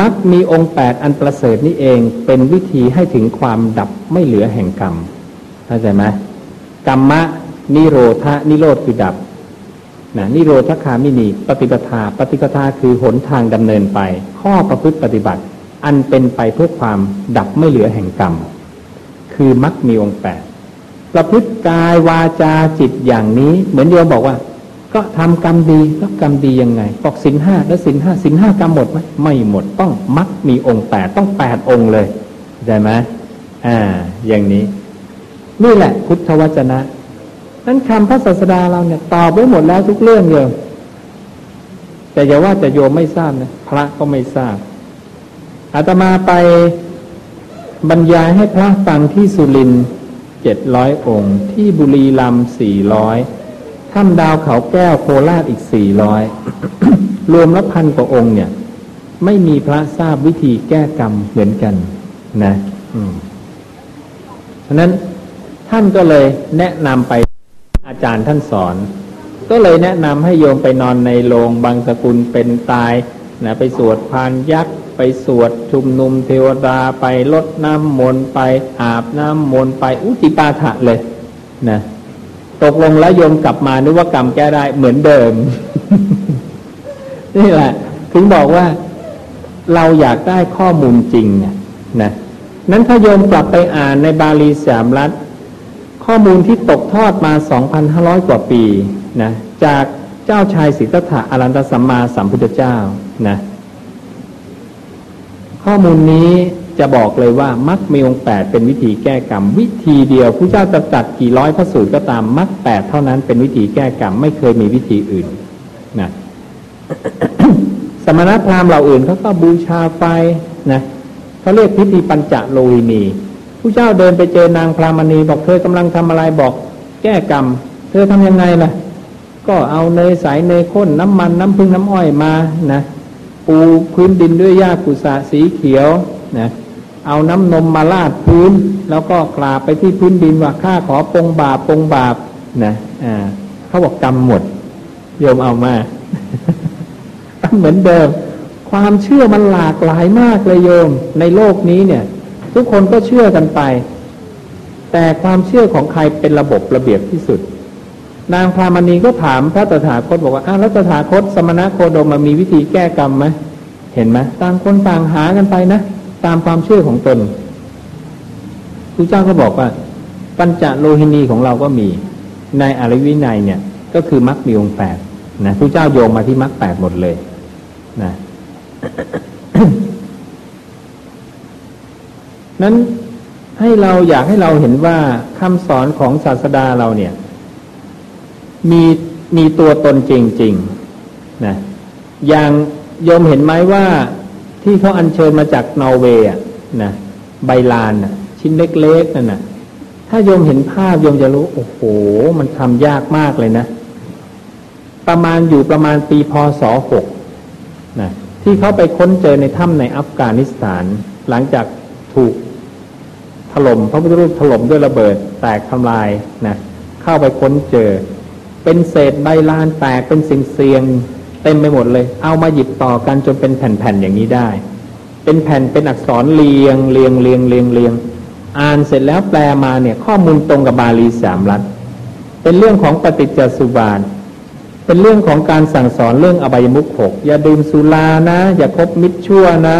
มักมีองค์แปดอันประเสริฐนี้เองเป็นวิธีให้ถึงความดับไม่เหลือแห่งกรรมเข้าใจไหมกรรมะ นิโรธานิโรธคือดับนะนิโรธคามินี ปฏิปทา ปฏิปทาคือหนทางดำเนินไป ข้อประพฤติปฏิบัติ อันเป็นไปเพื่อความดับไม่เหลือแห่งกรรม คือมักมีองค์แปดประพฤติกายวาจาจิตอย่างนี้ เหมือนโยมบอกว่า ก็ทำกรรมดีแล้วกรรมดียังไงบอกสินห้าแล้วสินห้าสินห้ากรรมหมดไหมไม่หมดต้องมักมีองค์แปดต้องแปดองค์เลยใช่ไหมอ่า อย่างนี้ นี่แหละ พุทธวจนะนั้นคำพระศาสดาเราเนี่ยตอบไว้หมดแล้วทุกเรื่องเลยแต่อย่าว่าจะโยมไม่ทราบนะพระก็ไม่ทราบอาตมาไปบรรยายให้พระฟังที่สุรินเจ็ดร้อยองค์ ที่บุรีลำสี่ร้อย ถ้ำดาวเขาแก้วโคราชอีกสี่ร้อยรวมละพันกว่าองค์เนี่ย ไม่มีพระทราบวิธีแก้กรรมเหมือนกัน นะฉะนั้นท่านก็เลยแนะนำไปอาจารย์ท่านสอน ก็เลยแนะนำให้โยมไปนอนในโรงบางสกุลเป็นตายนะไปสวดพานยักษ์ไปสวดชุมนุมเทวดาไปลดน้ำมนต์ไปอาบน้ำมนต์ไปอุติปาถะเลย นะ ตกลงแล้วโยมกลับมานึกว่ากรรมแก้ได้เหมือนเดิม นี่แหละ ถึงบอกว่าเราอยากได้ข้อมูลจริงเนี่ยนะนั้นถ้าโยมกลับไปอ่านในบาลีสามรัฐ ข้อมูลที่ตกทอดมา 2,500 กว่าปีนะจากเจ้าชายสิทธัตถะอรันตสัมมาสัมพุทธเจ้านะข้อมูลนี้ จะบอกเลยว่ามักมีองค์แปดเป็นวิธีแก้กรรม วิธีเดียวผู้เจ้าจะจัดกี่ร้อยพระสูตรก็ตามมักแปดเท่านั้นเป็นวิธีแก้กรรมไม่เคยมีวิธีอื่นนะสมณพราหมณ์เหล่าอื่นเขาก็บูชาไฟนะเขาเรียกพิธีปัญจโลหินีผู้เจ้าเดินไปเจอนางพรามณีบอกเธอกำลังทำอะไรบอกแก้กรรม เธอทำยังไงล่ะ ก็เอาเนยใสเนยข้นน้ำมันน้ำพึ่งน้ำอ้อยมานะปูพื้นดินด้วยหญ้ากุสาสีเขียวนะ เอาน้ำนมมาลาดพื้น แล้วก็กราบไปที่พื้นดินว่าข้าขอปงบาปปงบาปนะอ่าเขาบอกกรรมหมดโยมเอามาเหมือนเดิม ความเชื่อมันหลากหลายมากเลยโยม ในโลกนี้เนี่ย ทุกคนก็เชื่อกันไป แต่ความเชื่อของใครเป็นระบบระเบียบที่สุด นางพรามณีก็ถามพระตถาคตบอกว่าอ้าวแล้วตถาคตสมณะโคดมมันมีวิธีแก้กรรมไหมเห็นไหมต่างคนต่างหากันไปนะ ตามความเชื่อของตนพระเจ้าก็บอกว่า ปัญจโลหินีของเราก็มี ในอริวินัยเนี่ย ก็คือมรรคมีองค์แปดนะพระเจ้าโยงมาที่มรรคแปดหมดเลยนะนั้นให้เราอยากให้เราเห็นว่าคำสอนของศาสดาเราเนี่ย มีมีตัวตนจริงๆนะอย่างโยมเห็นไหมว่า ที่เขาอัญเชิญมาจากนอร์เวย์นะใบลานนะชิ้นเล็กๆนั่นนะถ้าโยมเห็นภาพโยมจะรู้ โอ้โห มันทำยากมากเลยนะ ประมาณอยู่ประมาณปีพศหกนะที่เขาไปค้นเจอในถ้ำในอัฟกานิสถาน หลังจากถูกถล่มพระพุทธรูปถล่มด้วยระเบิดแตกทำลายนะเข้าไปค้นเจอ เป็นเศษใบลานแตกเป็นสิ่งเสียง เต็มไปหมดเลย เอามาหยิบต่อกันจนเป็นแผ่นๆอย่างนี้ได้ เป็นแผ่นเป็นอักษรเรียงเรียงเรียงเรียงเรียงอ่านเสร็จแล้วแปลมาเนี่ย ข้อมูลตรงกับบาลีสามรัฐ เป็นเรื่องของปฏิจจสุบาทเป็นเรื่องของการสั่งสอนเรื่องอบายมุขหกอย่าดื่มสุรานะ อย่าคบมิตรชั่วนะ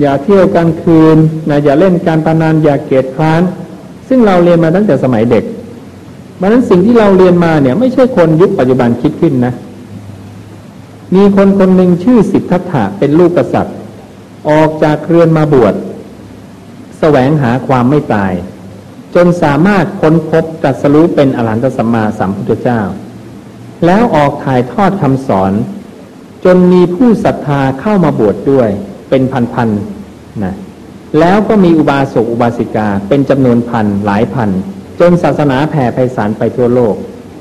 อย่าเที่ยวกลางคืนนะอย่าเล่นการพนันอย่าเกียจคร้าน ซึ่งเราเรียนมาตั้งแต่สมัยเด็กเพราะนั้นสิ่งที่เราเรียนมาเนี่ย ไม่ใช่คนยุคปัจจุบันคิดขึ้นนะ มีคนคนหนึ่งชื่อสิทธัตถะเป็นลูกกษัตริย์ ออกจากเรือนมาบวชแสวงหาความไม่ตาย จนสามารถค้นพบตรัสรู้เป็นอรหันตสัมมาสัมพุทธเจ้า แล้วออกถ่ายทอดคำสอน จนมีผู้ศรัทธาเข้ามาบวชดด้วย เป็นพันๆนะแล้วก็มีอุบาสกอุบาสิกาเป็นจำนวนพันหลายพัน จนศาสนาแผ่ไพศาลไปทั่วโลก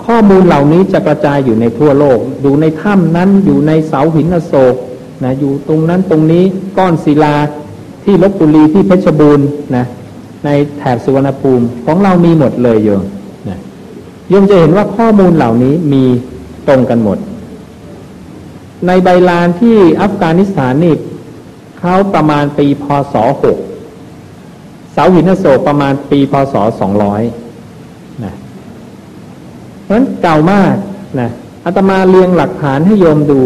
ข้อมูลเหล่านี้จะกระจายอยู่ในทั่วโลก อยู่ในถ้ำนั้นอยู่ในเสาหินอโศกนะอยู่ตรงนั้นตรงนี้ก้อนศิลาที่ลบบุรีที่เพชรบูรณ์นะในแถบสุวรรณภูมิของเรามีหมดเลยโยมนะโยมจะเห็นว่าข้อมูลเหล่านี้มีตรงกันหมด ในใบลานที่อัฟกานิสถานนี่เขาประมาณปีพศ .6 เสาหินโศกประมาณปีพศ 200 ราะฉะนั้นเก่ามากนะอาตมาเรียงหลักฐานให้โยมดู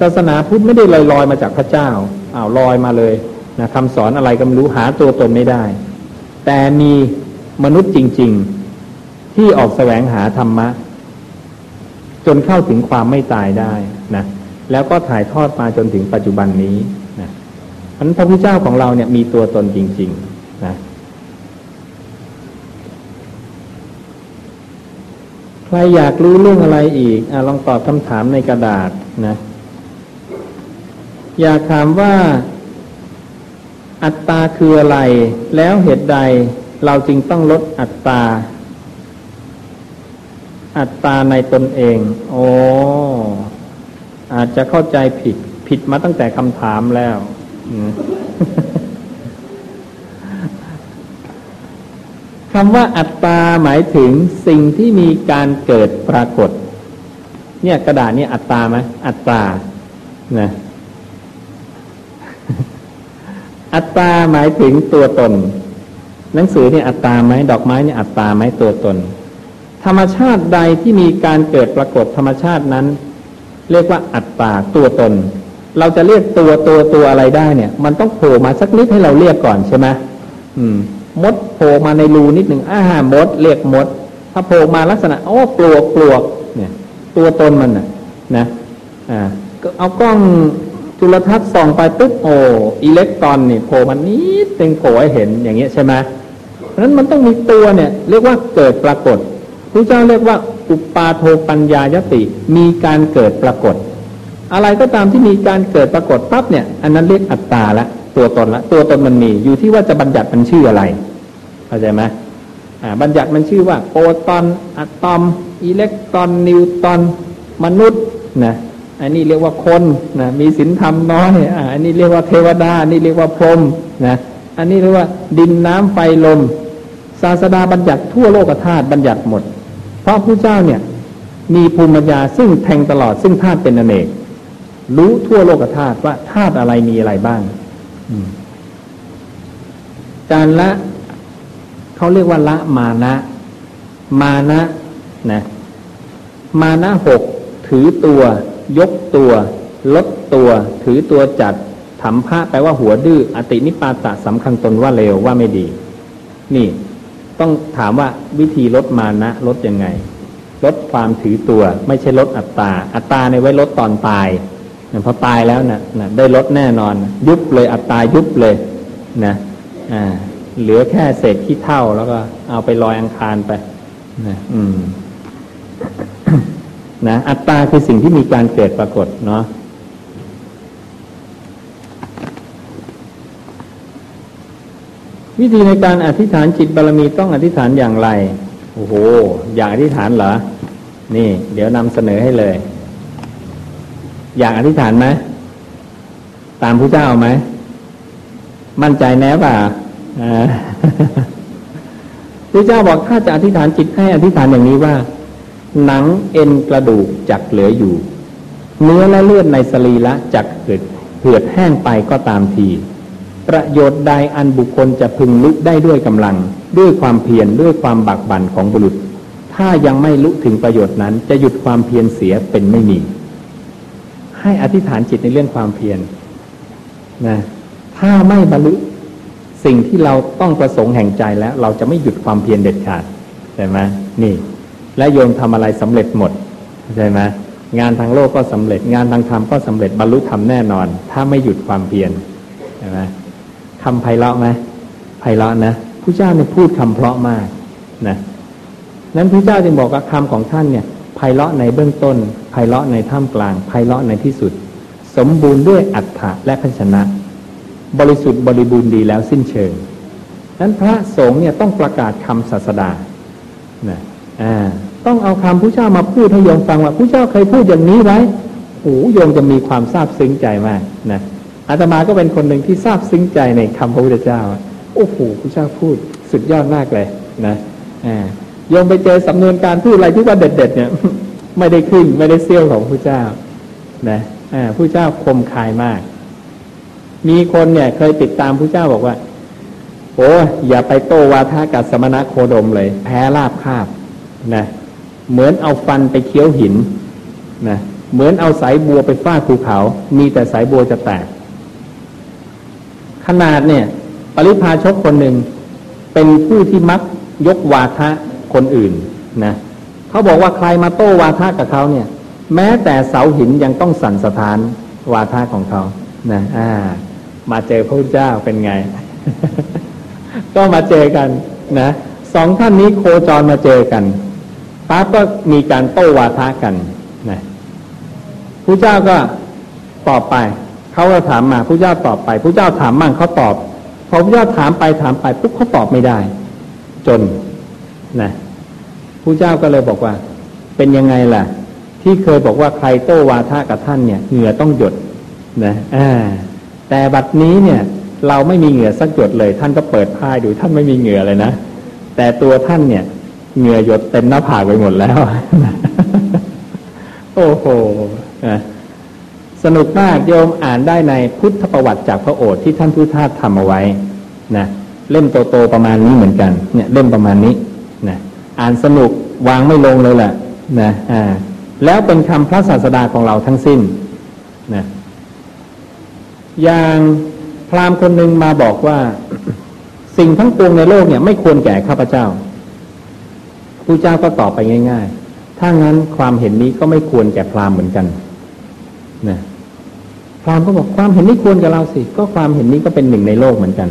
ศาสนาพุทธไม่ได้ลอยลอยมาจากพระเจ้าอ้าวลอยมาเลยนะคำสอนอะไรก็ไม่รู้หาตัวตนไม่ได้ แต่มีมนุษย์จริง ๆ ที่ออกแสวงหาธรรมะ จนเข้าถึงความไม่ตายได้นะแล้วก็ถ่ายทอดมาจนถึงปัจจุบันนี้นะเพราะพระพุทธเจ้าของเราเนี่ยมีตัวตนจริง ๆ นะ ใค รอยากรู้เรื่องอะไรอีกอลองตอบคำถามในกระดาษนะ อยากถามว่าอัตตาคืออะไร แล้วเหตุใดเราจึงต้องลดอัตตา อัตตาในตนเอง โอ้อาจจะเข้าใจผิด ผิดมาตั้งแต่คำถามแล้ว คำว่าอัตตาหมายถึงสิ่งที่มีการเกิดปรากฏ เนี่ยกระดาษนี่อัตตาไหมอัตตานะอัตตาหมายถึงตัวตน หนังสือเนี่ยอัตตาไหมดอกไม้เนี่ยอัตตาไหมตัวตน ธรรมชาติใดที่มีการเกิดปรากฏธรรมชาตินั้น เรียกว่าอัตตาตัวตน เราจะเรียกตัวตัวตัวอะไรได้เนี่ย มันต้องโผล่มาสักนิดให้เราเรียกก่อนใช่ไหมอืม มดโผล่มาในรูนิดหนึ่งอ่ามดเรียกมด ถ้าโผล่มาลักษณะโอ้ปลวกปลวกเนี่ย ตัวตนมันนะนะอ่าก็เอากล้องจุลทรรศน์ส่องไปปุ๊บโอ้อิเล็กตรอนนี่โผล่มันนิดเต็งโผล่ให้เห็นอย่างเงี้ยใช่ไหมเพราะนั้นมันต้องมีตัวเนี่ย เรียกว่าเกิดปรากฏพระเจ้าเรียกว่า อุปาโทปัญญายติ มีการเกิดปรากฏ อะไรก็ตามที่มีการเกิดปรากฏปั๊บเนี่ย อันนั้นเรียกอัตตาละ ตัวตนละ ตัวตนมันมี อยู่ที่ว่าจะบัญญัติมันชื่ออะไรเข้าใจไหมอ่าบัญญัติมันชื่อว่าโปรตอนอะตอม อิเล็กตรอนนิวตรอนมนุษย์นะอันนี้เรียกว่าคนนะมีศีลธรรมน้อยอ่าอันนี้เรียกว่าเทวดาอันนี้เรียกว่าพรหมนะอันนี้เรียกว่าดินน้ำไฟลม ศาสดาบัญญัติทั่วโลกธาตุบัญญัติหมด เพราะพระเจ้าเนี่ยมีภูมิปัญญาซึ่งแทงตลอดซึ่งธาตุเป็นอเนก รู้ทั่วโลกธาตุว่าธาตุอะไรมีอะไรบ้าง การละเขาเรียกว่าละมานะ มานะนะมานะหกถือตัว ยกตัว ลดตัว ถือตัวจัดถมพระแปลว่าหัวดื้ออตินิปาตะสำคัญตนว่าเลวว่าไม่ดี นี่ ต้องถามว่าวิธีลดมานะ ลดยังไง ลดความถือตัว ไม่ใช่ลดอัตตา อัตตาในไว้ลดตอนตาย พอตายแล้วนะนะได้ลดแน่นอน ยุบเลยอัตตายุบเลยนะอ่าเหลือแค่เศษขี้เท่าแล้วก็เอาไปลอยอังคารไปนะอืมนะอัตตาคือสิ่งที่มีการเกิดปรากฏเนาะวิธีในการอธิษฐานจิตบารมีต้องอธิษฐานอย่างไร โอ้โห อย่ากอธิษฐานเหรอ นี่ เดี๋ยวนำเสนอให้เลย อยากอธิษฐานไหมตามพระเจ้าไหมมั่นใจแน่ป่ะพระเจ้าบอกถ้าจะอธิษฐานจิตให้อธิษฐานอย่างนี้ว่า หนังเอ็นกระดูกจักเหลืออยู่ เนื้อและเลือดในสรีระจักเกิดเหือดแห้งไปก็ตามที ประโยชน์ใดอันบุคคลจะพึงลุกได้ด้วยกำลัง ด้วยความเพียรด้วยความบักบั่นของบุรุษ ถ้ายังไม่ลุกถึงประโยชน์นั้นจะหยุดความเพียรเสียเป็นไม่มี ให้อธิษฐานจิตในเรื่องความเพียรนะถ้าไม่บรรลุสิ่งที่เราต้องประสงค์แห่งใจแล้ว เราจะไม่หยุดความเพียรเด็ดขาดใช่ไหมนี่ และโยมทำอะไรสำเร็จหมดใช่ไหมงานทางโลกก็สำเร็จ งานทางธรรมก็สำเร็จบรรลุธรรมแน่นอน ถ้าไม่หยุดความเพียรใช่ไหมคำไพเราะไหมไพเราะนะผู้เจ้าเนี่ยพูดคำเพราะมากนะนั้นพระเจ้าจึงบอกว่าคำของท่านเนี่ย ไพเราะในเบื้องต้นไพเราะในท่ามกลางไพเราะในที่สุด สมบูรณ์ด้วยอัฏฐะและพันชนะ บริสุทธิ์บริบูรณ์ดีแล้วสิ้นเชิงนั้นพระสงฆ์เนี่ยต้องประกาศคำศาสดานะอ่าต้องเอาคำผู้เจ้ามาพูดให้โยมฟังว่าผู้เจ้าเคยพูดอย่างนี้ไว้โอ้โยมจะมีความซาบซึ้งใจมากนะอาตมาก็เป็นคนหนึ่งที่ซาบซึ้งใจในคำพระพุทธเจ้าโอ้โหผู้เจ้าพูดสุดยอดมากเลยนะอ่า ยมไปเจอสำนวนการพูดอะไรที่ว่าเด็ด ๆ เนี่ย ไม่ได้ขึ้นไม่ได้เซี่ยวของผู้เจ้านะผู้เจ้าคมคายมาก มีคนเนี่ย เคยติดตามผู้เจ้าบอกว่า โอ้อย่าไปโตวาทากับสมณะโคดมเลย แพ้ลาบคาบนะเหมือนเอาฟันไปเคี้ยวหินนะเหมือนเอาสายบัวไปฟาดภูเขา มีแต่สายบัวจะแตก ขนาดเนี่ย ปริพาชกคนหนึ่งเป็นผู้ที่มักยกวาทะ คนอื่นนะเขาบอกว่าใครมาโต้วาทะกับเขาเนี่ย แม้แต่เสาหินยังต้องสั่นสะท้านวาทะของเขานะอ่า มาเจอพระเจ้าเป็นไง ก็มาเจอกันนะสองท่านนี้โคจรมาเจอกันปั๊บก็มีการโต้วาทะกันนะผู้เจ้าก็ตอบไปเขาก็ถามมาผู้เจ้าตอบไปผู้เจ้าถามมั่งเขาตอบพอผู้เจ้าถามไปถามไปปุ๊บเขาตอบไม่ได้ จน นะผู้เจ้าก็เลยบอกว่า เป็นยังไงล่ะ ที่เคยบอกว่าใครโต้วาทะกับท่านเนี่ย เหงื่อต้องหยดนะอ่าแต่บัดนี้เนี่ย เราไม่มีเหงื่อสักหยดเลย ท่านก็เปิดผ้าดูท่านไม่มีเหงื่อเลยนะแต่ตัวท่านเนี่ย เหงื่อหยดเต็มหน้าผากไปหมดแล้ว โอ้โหสนุกมากโยมอ่านได้ในพุทธประวัติจากพระโอษฐ์ที่ท่านพุทธาทำเอาไว้นะเล่มโตๆประมาณนี้เหมือนกัน เนี่ยเล่มประมาณนี้ อ่านสนุกวางไม่ลงเลยแหละนะอ่าแล้วเป็นคำพระศาสดาของเราทั้งสิ้นนะอย่างพราหมณ์คนหนึ่งมาบอกว่า สิ่งทั้งปวงในโลกเนี่ย ไม่ควรแก่ข้าพเจ้าผู้เจ้าก็ตอบไปง่าย ๆ ถ้างั้นความเห็นนี้ก็ไม่ควรแก่พราหมณ์เหมือนกันนะพราหมณ์ก็บอกความเห็นนี้ควรกับเราสิ ก็ความเห็นนี้ก็เป็นหนึ่งในโลกเหมือนกัน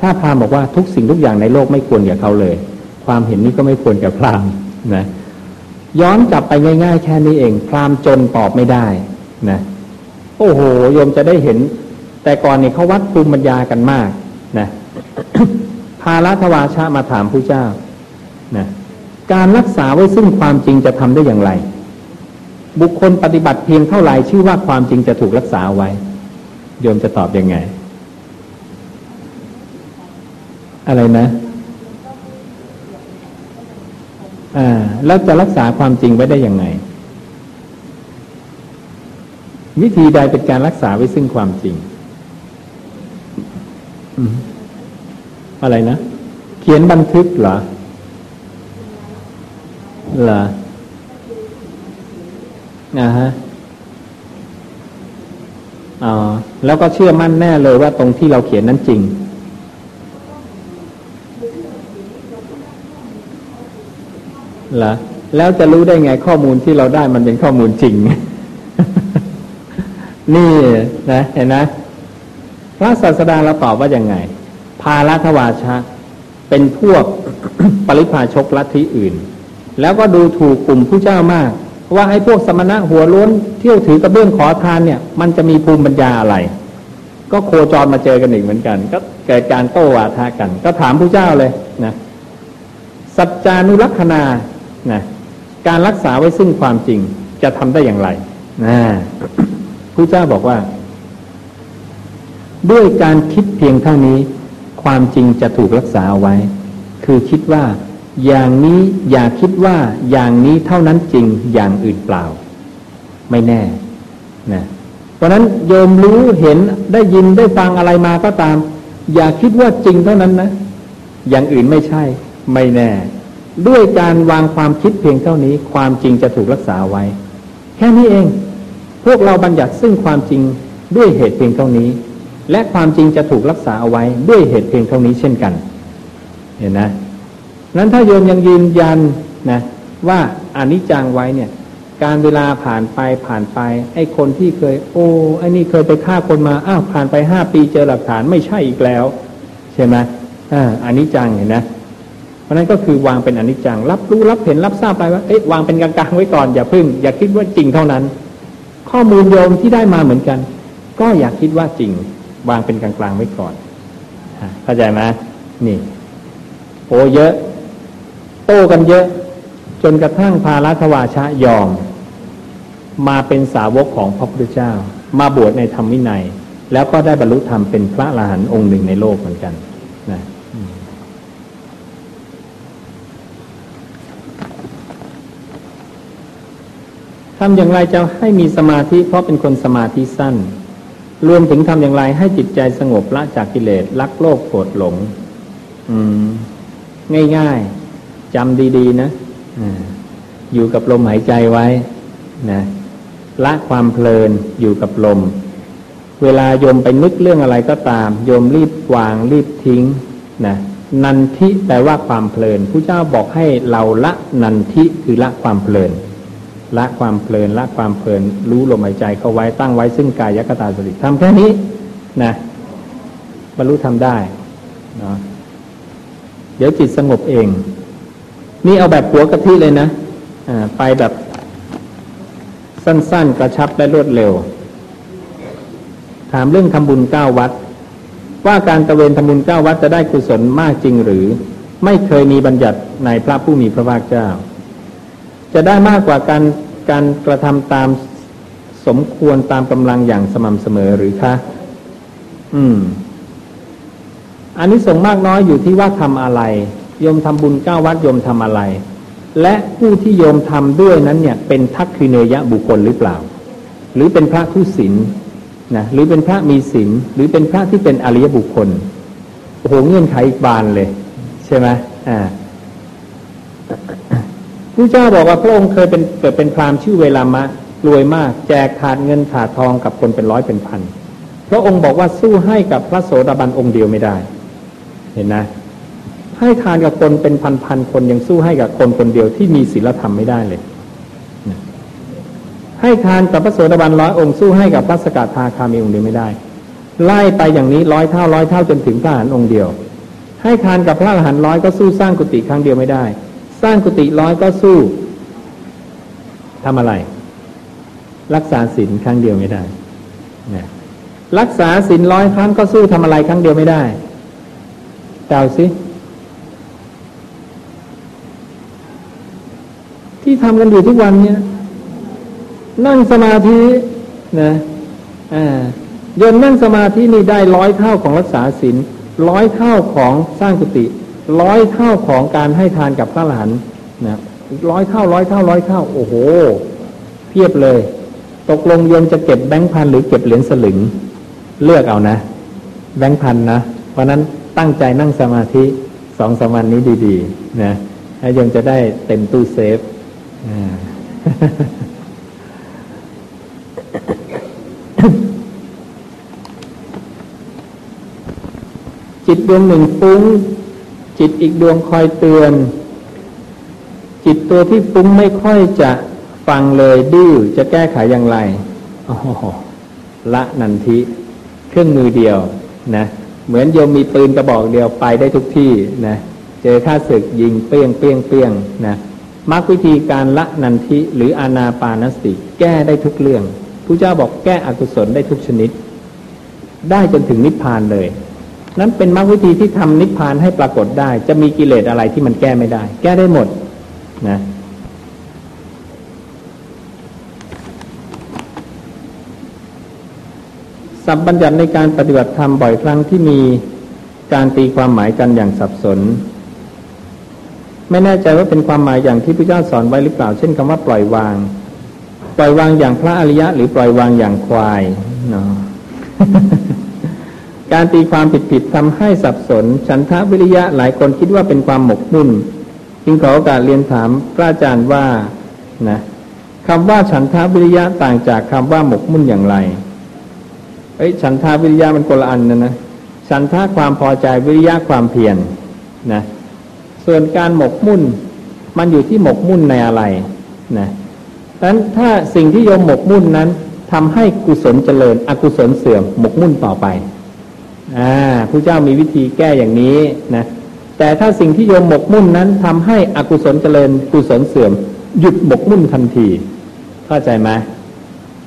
ถ้าพราหมณ์บอกว่าทุกสิ่งทุกอย่างในโลกไม่ควรแก่เขาเลย ความเห็นนี้ก็ไม่ควรแก่พราหมณ์นะย้อนกลับไปง่าย ๆ แค่นี้เอง พราหมณ์จนตอบไม่ได้นะโอ้โหโยมจะได้เห็น แต่ก่อนนี่เขาวัดภูมิปัญญากันมากนะพาลัทวาชามาถามผู้เจ้านะการรักษาไว้ซึ่งความจริงจะทำได้อย่างไร บุคคลปฏิบัติเพียงเท่าไหร่ชื่อว่าความจริงจะถูกรักษาไว้ โยมจะตอบยังไง อะไรนะ อ่า แล้วจะรักษาความจริงไว้ได้ยังไง วิธีใดเป็นการรักษาไว้ซึ่งความจริงอะไรนะ เขียนบันทึกเหรอเหรออ่าฮะอ๋อแล้วก็เชื่อมั่นแน่เลยว่าตรงที่เราเขียนนั้นจริง เหรอแล้วจะรู้ได้ไงข้อมูลที่เราได้มันเป็นข้อมูลจริง นี่นะเห็นนะพระศาสดาเราตอบว่ายังไงพาลัทวาชะ เป็นพวกปริพาชกลัทธิอื่น แล้วก็ดูถูกกลุ่มผู้เจ้ามาก ว่าไอ้พวกสมณะหัวล้นเที่ยวถือกระเบื้องขอทานเนี่ย มันจะมีภูมิปัญญาอะไร ก็โคจรมาเจอกันอีกเหมือนกัน ก็เกิดการโต้วาทะกัน ก็ถามผู้เจ้าเลยนะสัจจานุรักษณา นะการรักษาไว้ซึ่งความจริงจะทำได้อย่างไรนะผู้เจ้าบอกว่า ด้วยการคิดเพียงเท่านี้ ความจริงจะถูกรักษาเอาไว้ คือคิดว่า อย่างนี้อย่าคิดว่าอย่างนี้เท่านั้นจริงอย่างอื่นเปล่า ไม่แน่นะเพราะนั้นโยมรู้เห็นได้ยินได้ฟังอะไรมาก็ตาม อย่าคิดว่าจริงเท่านั้นนะ อย่างอื่นไม่ใช่ ไม่แน่ ด้วยการวางความคิดเพียงเท่านี้ ความจริงจะถูกรักษาไว้ แค่นี้เอง พวกเราบัญญัติซึ่งความจริงด้วยเหตุเพียงเท่านี้ และความจริงจะถูกรักษาเอาไว้ด้วยเหตุเพียงเท่านี้เช่นกัน เห็นนะนั้นถ้าโยมยังยืนยันนะว่าอานิจจังไว้เนี่ย การเวลาผ่านไปผ่านไปไอ้คนที่เคย โอ้ไอ้นี่เคยไปฆ่าคนมาอ้าวผ่านไปห้าปีเจอหลักฐานไม่ใช่อีกแล้ว ใช่ไหมอ่าอนิจจังเห็นนะ เพราะนั้นก็คือวางเป็นอนิจจัง รับรู้รับเห็นรับทราบไปว่าเอ๊ะวางเป็นกลางๆไว้ก่อนอย่าพึ่ง อย่าคิดว่าจริงเท่านั้น ข้อมูลโยมที่ได้มาเหมือนกัน ก็อย่าคิดว่าจริง วางเป็นกลางๆไว้ก่อนเข้าใจไหมนี่โอ้เยอะ โต้กันเยอะ จนกระทั่งพาลัทวาชะยอม มาเป็นสาวกของพระพุทธเจ้า มาบวชในธรรมวินัย แล้วก็ได้บรรลุธรรมเป็นพระอรหันต์องค์หนึ่งในโลกเหมือนกันนะ ทำอย่างไรจะให้มีสมาธิเพราะเป็นคนสมาธิสั้น รวมถึงทำอย่างไรให้จิตใจสงบละจากกิเลสลักโลภโกรธหลง อืม ง่ายๆจำดีๆนะอยู่กับลมหายใจไว้นะละความเพลินอยู่กับลม เวลาโยมไปนึกเรื่องอะไรก็ตาม โยมรีบวางรีบทิ้งนะนันทิแปลว่าความเพลินผู้เจ้าบอกให้เราละนันทิคือละความเพลิน ละความเพลินละความเพลิน รู้ลมหายใจเข้าไว้ตั้งไว้ซึ่งกายกตาสติทำแค่นี้นะบรรลุทำได้เนาะเดี๋ยวจิตสงบเอง นี่เอาแบบหัวกะทิเลยนะอ่าไปแบบสั้นๆ กระชับและรวดเร็ว ถามเรื่องทำบุญเก้าวัด ว่าการตะเวนทำบุญเก้าวัดจะได้กุศลมากจริงหรือ ไม่เคยมีบัญญัติในพระผู้มีพระภาคเจ้า จะได้มากกว่าการการกระทำตามสมควรตามกำลังอย่างสม่ำเสมอหรือคะ อืม อันนี้ส่งมากน้อยอยู่ที่ว่าทำอะไร โยมทำบุญเก้าวัดโยมทำอะไร และผู้ที่โยมทำด้วยนั้นเนี่ย เป็นทักคือเนยะบุคคลหรือเปล่า หรือเป็นพระทุศีลนะหรือเป็นพระมีศีลหรือเป็นพระที่เป็นอริยบุคคลโอ้โหเงื่อนไขอีกบานเลย ใช่ไหมอ่า พระเจ้าบอกว่าพระองค์เคยเป็นเกิดเป็นพราหมณ์ชื่อเวลามะรวยมาก แจกถาดเงินถาดทองกับคนเป็นร้อยเป็นพันพระองค์บอกว่าสู้ให้กับพระโสดาบันองค์เดียวไม่ได้ เห็นนะให้ทานกับคนเป็นพันๆคนยังสู้ให้กับคนคนเดียวที่มีศีลธรรมไม่ได้เลยให้ทานกับพระโสดาบันร้อยองค์สู้ให้กับพระสกทาคามีองค์เดียวไม่ได้ ไล่ไปอย่างนี้ร้อยเท่าร้อยเท่าจนถึงพระอรหันต์องค์เดียว ให้ทานกับพระอรหันต์ร้อยก็สู้สร้างกุฏิครั้งเดียวไม่ได้ สร้างกุฏิร้อยก็สู้ทำอะไร รักษาศีลครั้งเดียวไม่ได้นะรักษาศีลร้อยครั้งก็สู้ทำอะไรครั้งเดียวไม่ได้เดาสิที่ทำกันอยู่ทุกวันเนี่ย นั่งสมาธินะอ่าโยนนั่งสมาธินี่ได้ร้อยเท่าของรักษาศีลร้อยเท่าของสร้างกุฏิ ร้อยเท่าของการให้ทานกับพระหลานนะร้อยเท่าร้อยเท่าร้อยเท่า โอ้โห เพียบเลย ตกลงโยมจะเก็บแบงค์พันหรือเก็บเหรียญสลึง เลือกเอานะ แบงค์พันนะ เพราะนั้นตั้งใจนั่งสมาธิสองสามวันนี้ดีๆนะให้โยมจะได้เต็มตู้เซฟจิตดวงหนึ่งฟุ้ง จิตอีกดวงคอยเตือน จิตตัวที่ฟุ้งไม่ค่อยจะฟังเลยดื้อจะแก้ไขอย่างไรอ๋อละนันทิ เครื่องมือเดียวนะเหมือนโยมมีปืนกระบอกเดียวไปได้ทุกที่นะเจอข้าศึกยิงเปี้ยงเปี้ยงเปี้ยงนะมรรควิธีการละนันทิหรืออานาปานสติ แก้ได้ทุกเรื่องผู้เจ้าบอกแก้อกุศลได้ทุกชนิด ได้จนถึงนิพพานเลย นั้นเป็นมรรควิธีที่ทำนิพพานให้ปรากฏได้ จะมีกิเลสอะไรที่มันแก้ไม่ได้ แก้ได้หมดนะสับบัญญัติในการปฏิบัติธรรมบ่อยครั้งที่มีการตีความหมายกันอย่างสับสน ไม่แน่ใจว่าเป็นความหมายอย่างที่พระเจ้าสอนไว้หรือเปล่า เช่นคำว่าปล่อยวาง ปล่อยวางอย่างพระอริยะ หรือปล่อยวางอย่างควายเนาะ การตีความผิดๆทำให้สับสน ฉันทะวิริยะหลายคนคิดว่าเป็นความหมกมุ่น จึงขอโอกาสเรียนถามพระอาจารย์ว่านะคำว่าฉันทะวิริยะต่างจากคำว่าหมกมุ่นอย่างไรเอ้ยฉันทะวิริยะมันคนละอันนะนะฉันทะความพอใจวิริยะความเพียรนนะส่วนการหมกมุ่น มันอยู่ที่หมกมุ่นในอะไรนะดังนั้นถ้าสิ่งที่โยมหมกมุ่นนั้นทำให้กุศลเจริญ อกุศลเสื่อมหมกมุ่นต่อไป อ่าพระเจ้ามีวิธีแก้อย่างนี้นะแต่ถ้าสิ่งที่โยมหมกมุ่นนั้นทำให้อกุศลเจริญกุศลเสื่อม หยุดหมกมุ่นทันที เข้าใจไหม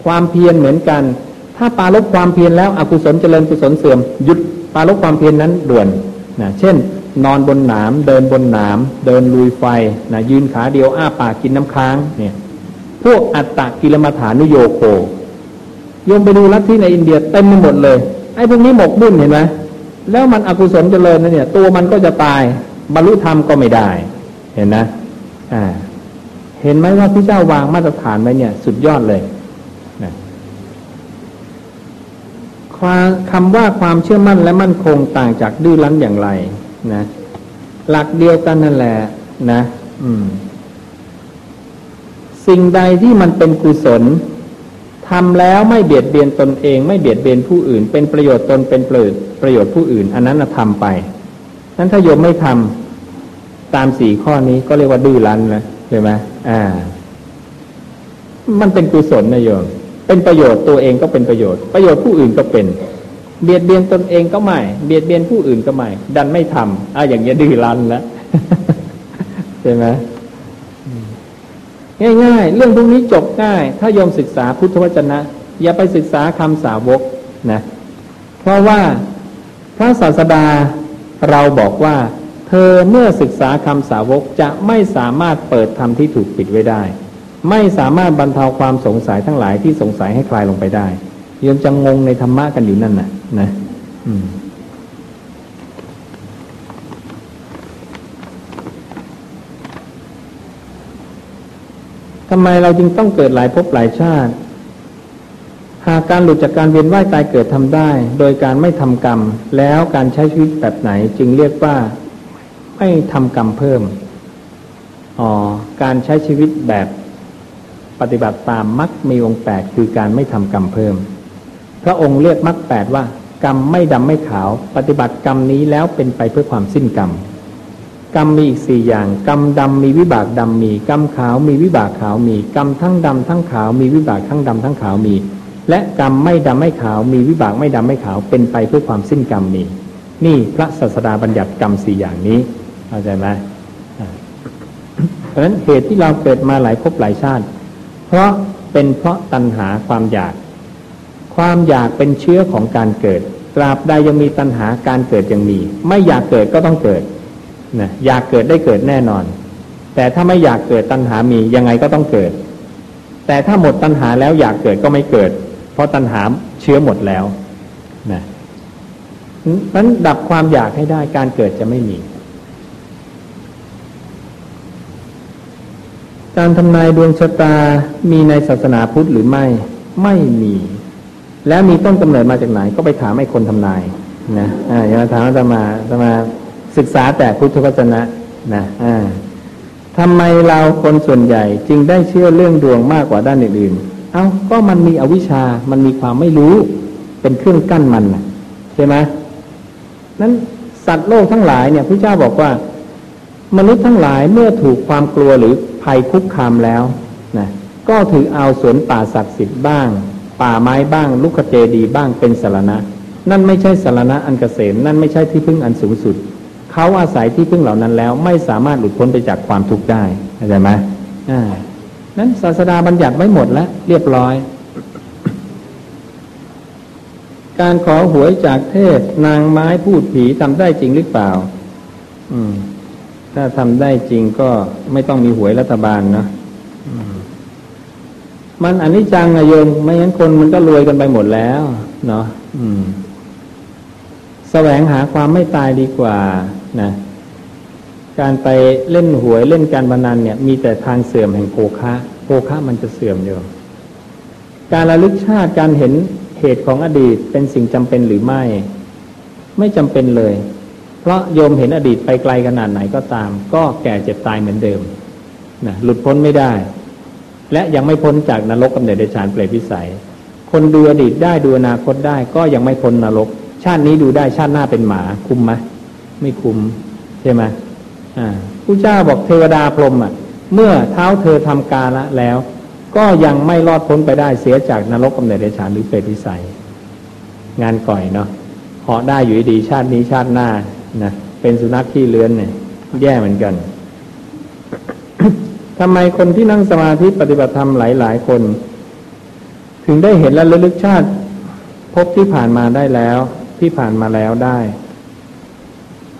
ความเพียรเหมือนกัน ถ้าปาลบความเพียรแล้วอกุศลเจริญกุศลเสื่อม หยุดปาลบความเพียรนั้นด่วนนะเช่น นอนบนหนามเดินบนหนามเดินลุยไฟนะยืนขาเดียวอ้าปากกินน้ำค้างเนี่ยพวกอัตตะกิลมัฐานุโยโคโยมไปดูลัทธิในอินเดียเต็มไปหมดเลย ไอ้พวกนี้หมกมุ่นเห็นไหมแล้วมันอกุศลเจริญนะเนี่ย ตัวมันก็จะตาย บรรลุธรรมก็ไม่ได้ เห็นนะอ่า เห็นไหมว่าพระเจ้าวางมาตรฐานไว้เนี่ย สุดยอดเลยนะคำว่าความเชื่อมั่นและมั่นคงต่างจากดื้อรั้นอย่างไร นะ หลักเดียวกันนั่นแหละ นะ อืม สิ่งใดที่มันเป็นกุศล ทำแล้วไม่เบียดเบียนตนเอง ไม่เบียดเบียนผู้อื่น เป็นประโยชน์ตนเป็นประโยชน์ประโยชน์ผู้อื่น อันนั้นทำไปนั้นถ้าโยมไม่ทำตามสี่ข้อนี้ก็เรียกว่าดื้อรั้นนะใช่ไหมอ่า มันเป็นกุศลนะโยม เป็นประโยชน์ตัวเองก็เป็นประโยชน์ ประโยชน์ผู้อื่นก็เป็น เบียดเบียนตนเองก็ไม่ เบียดเบียนผู้อื่นก็ไม่ ดันไม่ทำอ่าอย่างเงี้ยดื้อรั้นแล้วใช่ไหม ง่ายๆ เรื่องพวกนี้จบง่าย ถ้าโยมศึกษาพุทธวจนะ อย่าไปศึกษาคำสาวกนะ เพราะว่าพระศาสดาเราบอกว่า เธอเมื่อศึกษาคำสาวกจะไม่สามารถเปิดธรรมที่ถูกปิดไว้ได้ ไม่สามารถบรรเทาความสงสัยทั้งหลายที่สงสัยให้คลายลงไปได้โยมจะงงในธรรมะกันอยู่นั่นน่ะนะ อืม ทำไมเราจึงต้องเกิดหลายภพหลายชาติ หากการหลุดจากการเวียนว่ายตายเกิดทำได้ โดยการไม่ทำกรรม แล้วการใช้ชีวิตแบบไหนจึงเรียกว่าไม่ทำกรรมเพิ่มอ๋อการใช้ชีวิตแบบปฏิบัติตามมรรคมีองค์แปดคือการไม่ทำกรรมเพิ่ม พระองค์เรียกมรรคแปดว่ากรรมไม่ดำไม่ขาว ปฏิบัติกรรมนี้แล้วเป็นไปเพื่อความสิ้นกรรม กรรมมีอีกสี่อย่าง กรรมดำมีวิบากดำมี กรรมขาวมีวิบากขาวมี กรรมทั้งดำทั้งขาวมีวิบากทั้งดำทั้งขาวมี และกรรมไม่ดำไม่ขาวมีวิบากไม่ดำไม่ขาวเป็นไปเพื่อความสิ้นกรรมมี นี่พระศาสดาบัญญัติกรรมสี่อย่างนี้เข้าใจไหมเพราะฉะนั้นเหตุที่เราเกิดมาหลายภพหลายชาติ เพราะเป็นเพราะตัณหาความอยาก ความอยากเป็นเชื้อของการเกิด ตราบใดยังมีตัณหาการเกิดยังมี ไม่อยากเกิดก็ต้องเกิด นะอยากเกิดได้เกิดแน่นอน แต่ถ้าไม่อยากเกิดตัณหามียังไงก็ต้องเกิด แต่ถ้าหมดตัณหาแล้วอยากเกิดก็ไม่เกิด เพราะตัณหาเชื้อหมดแล้วนะนั้นดับความอยากให้ได้การเกิดจะไม่มี การทำนายดวงชะตามีในศาสนาพุทธหรือไม่ ไม่มี แล้วมีต้นกำเนิดมาจากไหนก็ไปถามไอ้คนทำนายนะอ่าอย่าถามจะมาจะมา ศึกษาแต่พุทธวจนะนะอ่าทำไมเราคนส่วนใหญ่จึงได้เชื่อเรื่องดวงมากกว่าด้านอื่นๆ เอา้าก็มันมีอวิชา มันมีความไม่รู้ เป็นเครื่องกั้นมันใช่ไหมนั้นสัตว์โลกทั้งหลายเนี่ยพระเจ้าบอกว่า มนุษย์ทั้งหลายเมื่อถูกความกลัวหรือภัยคุกคามแล้วนะก็ถือเอาสวนป่าศักดิ์สิทธิ์บ้าง ป่าไม้บ้างลุกเจดีบ้างเป็นสารณะ นั่นไม่ใช่สารณะอันเกษมนั่นไม่ใช่ที่พึ่งอันสูงสุด เขาอาศัยที่พึ่งเหล่านั้นแล้ว ไม่สามารถหลุดพ้นไปจากความทุกข์ได้เข้าใจไหมอ่านั้นศาสดาบัญญัติไว้หมดแล้ว เรียบร้อย การขอหวยจากเทพนางไม้พูดผีทำได้จริงหรือเปล่า อืม ถ้าทำได้จริงก็ไม่ต้องมีหวยรัฐบาลนะมันอันนี้จังอะโยมไม่งั้นคนมันก็รวยกันไปหมดแล้ว เนาะอืม แสวงหาความไม่ตายดีกว่า นะ การไปเล่นหวยเล่นการพนันเนี่ย มีแต่ทางเสื่อมแห่งโภคะโภคะมันจะเสื่อมอยู่การระลึกชาติการเห็นเหตุของอดีตเป็นสิ่งจำเป็นหรือไม่ ไม่จำเป็นเลย เพราะโยมเห็นอดีตไปไกลขนาดไหนก็ตาม ก็แก่เจ็บตายเหมือนเดิมนะหลุดพ้นไม่ได้ และยังไม่พ้นจากนรกกำเนิดเดชานเปรตวิสัย คนดูอดีตได้ดูอนาคตได้ ก็ยังไม่พ้นนรก ชาตินี้ดูได้ชาติหน้าเป็นหมาคุ้มไหม ไม่คุ้มใช่ไหมอ่าผู้เจ้าบอกเทวดาพรหมอะ เมื่อเท้าเธอทำกาละแล้ว ก็ยังไม่รอดพ้นไปได้เสียจากนรกกำเนิดเดชานหรือเปรตวิสัย งานก่อยเนาะเหาะได้อยู่ดีชาตินี้ชาติหน้านะเป็นสุนัขที่เลื้อนเนี่ยแย่เหมือนกันทำไมคนที่นั่งสมาธิปฏิบัติธรรมหลาย ๆ คน ถึงได้เห็นและระลึกชาติพบที่ผ่านมาได้แล้ว ที่ผ่านมาแล้วได้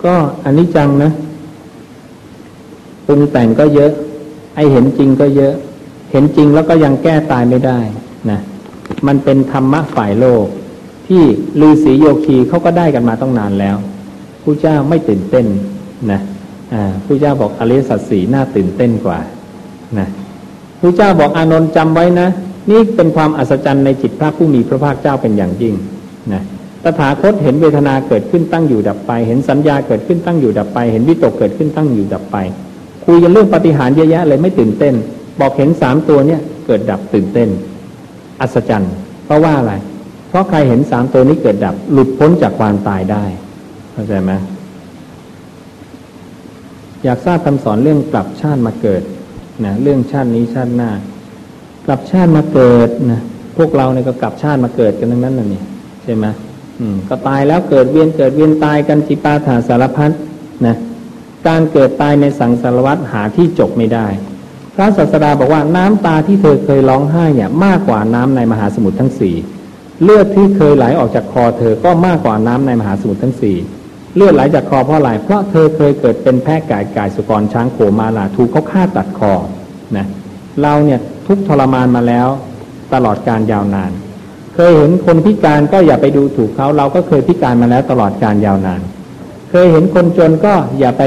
ก็อันนี้จังนะปรุงแต่งก็เยอะ ไอเห็นจริงก็เยอะ เห็นจริงแล้วก็ยังแก้ตายไม่ได้นะมันเป็นธรรมะฝ่ายโลก ที่ลือศีโยคีเขาก็ได้กันมาต้องนานแล้วผู้เจ้าไม่ตื่นเต้นนะผู้เจ้าบอกอริสัจสีน่าตื่นเต้นกว่านะผู้เจ้าบอกอานนท์จำไว้นะ นี่เป็นความอัศจรรย์ในจิตพระผู้มีพระภาคเจ้าเป็นอย่างยิ่งนะ ตถาคตเห็นเวทนาเกิดขึ้นตั้งอยู่ดับไป เห็นสัญญาเกิดขึ้นตั้งอยู่ดับไป เห็นวิตกเกิดขึ้นตั้งอยู่ดับไป คุยกันเรื่องปฏิหารเยอะแยะเลยไม่ตื่นเต้น บอกเห็นสามตัวเนี่ยเกิดดับตื่นเต้น อัศจรรย์ เพราะว่าอะไร เพราะใครเห็นสามตัวนี้เกิดดับ หลุดพ้นจากความตายได้เข้าใจไหมอยากทราบคำสอนเรื่องกลับชาติมาเกิดนะเรื่องชาตินี้ชาติหน้า กลับชาติมาเกิดนะพวกเราเนี่ยก็กลับชาติมาเกิดกันทั้งนั้นน่ะนี่ใช่ไหม ก็ตายแล้วเกิดเวียนเกิดเวียนตายกันจิปาถาสารพัดนะการเกิดตายในสังสารวัฏหาที่จบไม่ได้ พระศาสดาบอกว่าน้ำตาที่เธอเคยร้องไห้เนี่ยมากกว่าน้ำในมหาสมุทรทั้งสี่เลือดที่เคยไหลออกจากคอเธอก็มากกว่าน้ำในมหาสมุทรทั้งสี่เลือดไหลจากคอเพราะอะไรเพราะเธอเคยเกิดเป็นแพะกายกายสุกรช้างโขมาลาถูกเขาฆ่าตัดคอนะเราเนี่ยทุกทรมานมาแล้วตลอดการยาวนาน เคยเห็นคนพิการก็อย่าไปดูถูกเขาเราก็เคยพิการมาแล้วตลอดการยาวนาน เคยเห็นคนจนก็อย่าไป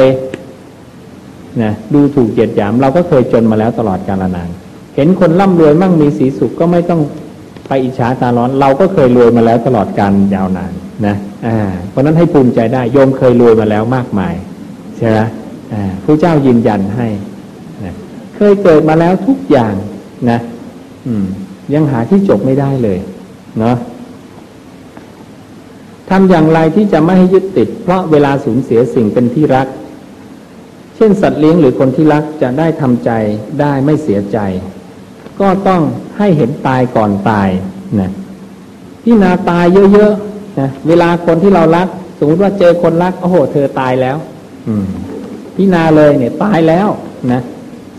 นะดูถูกเหยียดหยาม เราก็เคยจนมาแล้วตลอดกาลนาน เห็นคนร่ำรวยมั่งมีสีสุขก็ไม่ต้องไปอิจฉาตาร้อน เราก็เคยรวยมาแล้วตลอดการยาวนานนะอ่าเพราะนั้นให้ภูมิใจได้โยมเคยรวยมาแล้วมากมายใช่ไหมอ่าผู้เจ้ายืนยันให้นะเคยเกิดมาแล้วทุกอย่างนะ อืม ยังหาที่จบไม่ได้เลย นาะทำอย่างไรที่จะไม่ให้ยึดติด เพราะเวลาสูญเสียสิ่งเป็นที่รัก เช่นสัตว์เลี้ยงหรือคนที่รักจะได้ทำใจได้ไม่เสียใจ ก็ต้องให้เห็นตายก่อนตายนะพี่นาตายเยอะๆนะเวลาคนที่เรารัก สมมติว่าเจอคนรักโอ้โห เธอตายแล้ว อืมพี่นาเลยเนี่ยตายแล้วนะ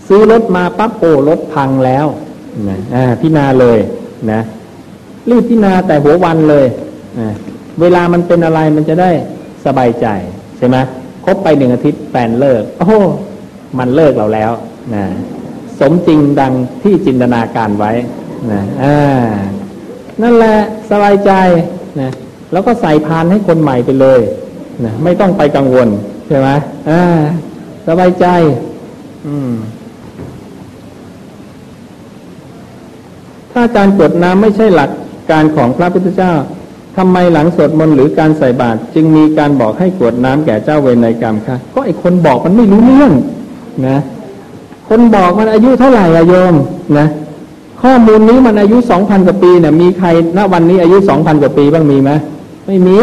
ซื้อรถมาปั๊บโอ้รถพังแล้วนะอ่าพี่นาเลยนะ รีบพี่นาแต่หัววันเลยเวลามันเป็นอะไรมันจะได้สบายใจใช่ไหมคบไปหนึ่งอาทิตย์แฟนเลิก โอ้โหมันเลิกเราแล้วนะสมจริงดังที่จินตนาการไว้นะอ่านั่นแหละสบายใจนะแล้วก็ใส่พานให้คนใหม่ไปเลยนะไม่ต้องไปกังวลใช่ไหมอ่าสบายใจ อืม ถ้าการกดน้ำไม่ใช่หลัก การของพระพุทธเจ้าทำไมหลังสวดมนต์หรือการใส่บาตรจึงมีการบอกให้กรวดน้ำแก่เจ้าเวรในกรรมคะก็ไอคนบอกมันไม่รู้เรื่องนะ คนบอกมันอายุเท่าไหร่อะโยมนะ ข้อมูลนี้มันอายุสองพันกว่าปีเนี่ยมีใครณวันนี้อายุสองพันกว่าปีบ้างมีไหมไม่มี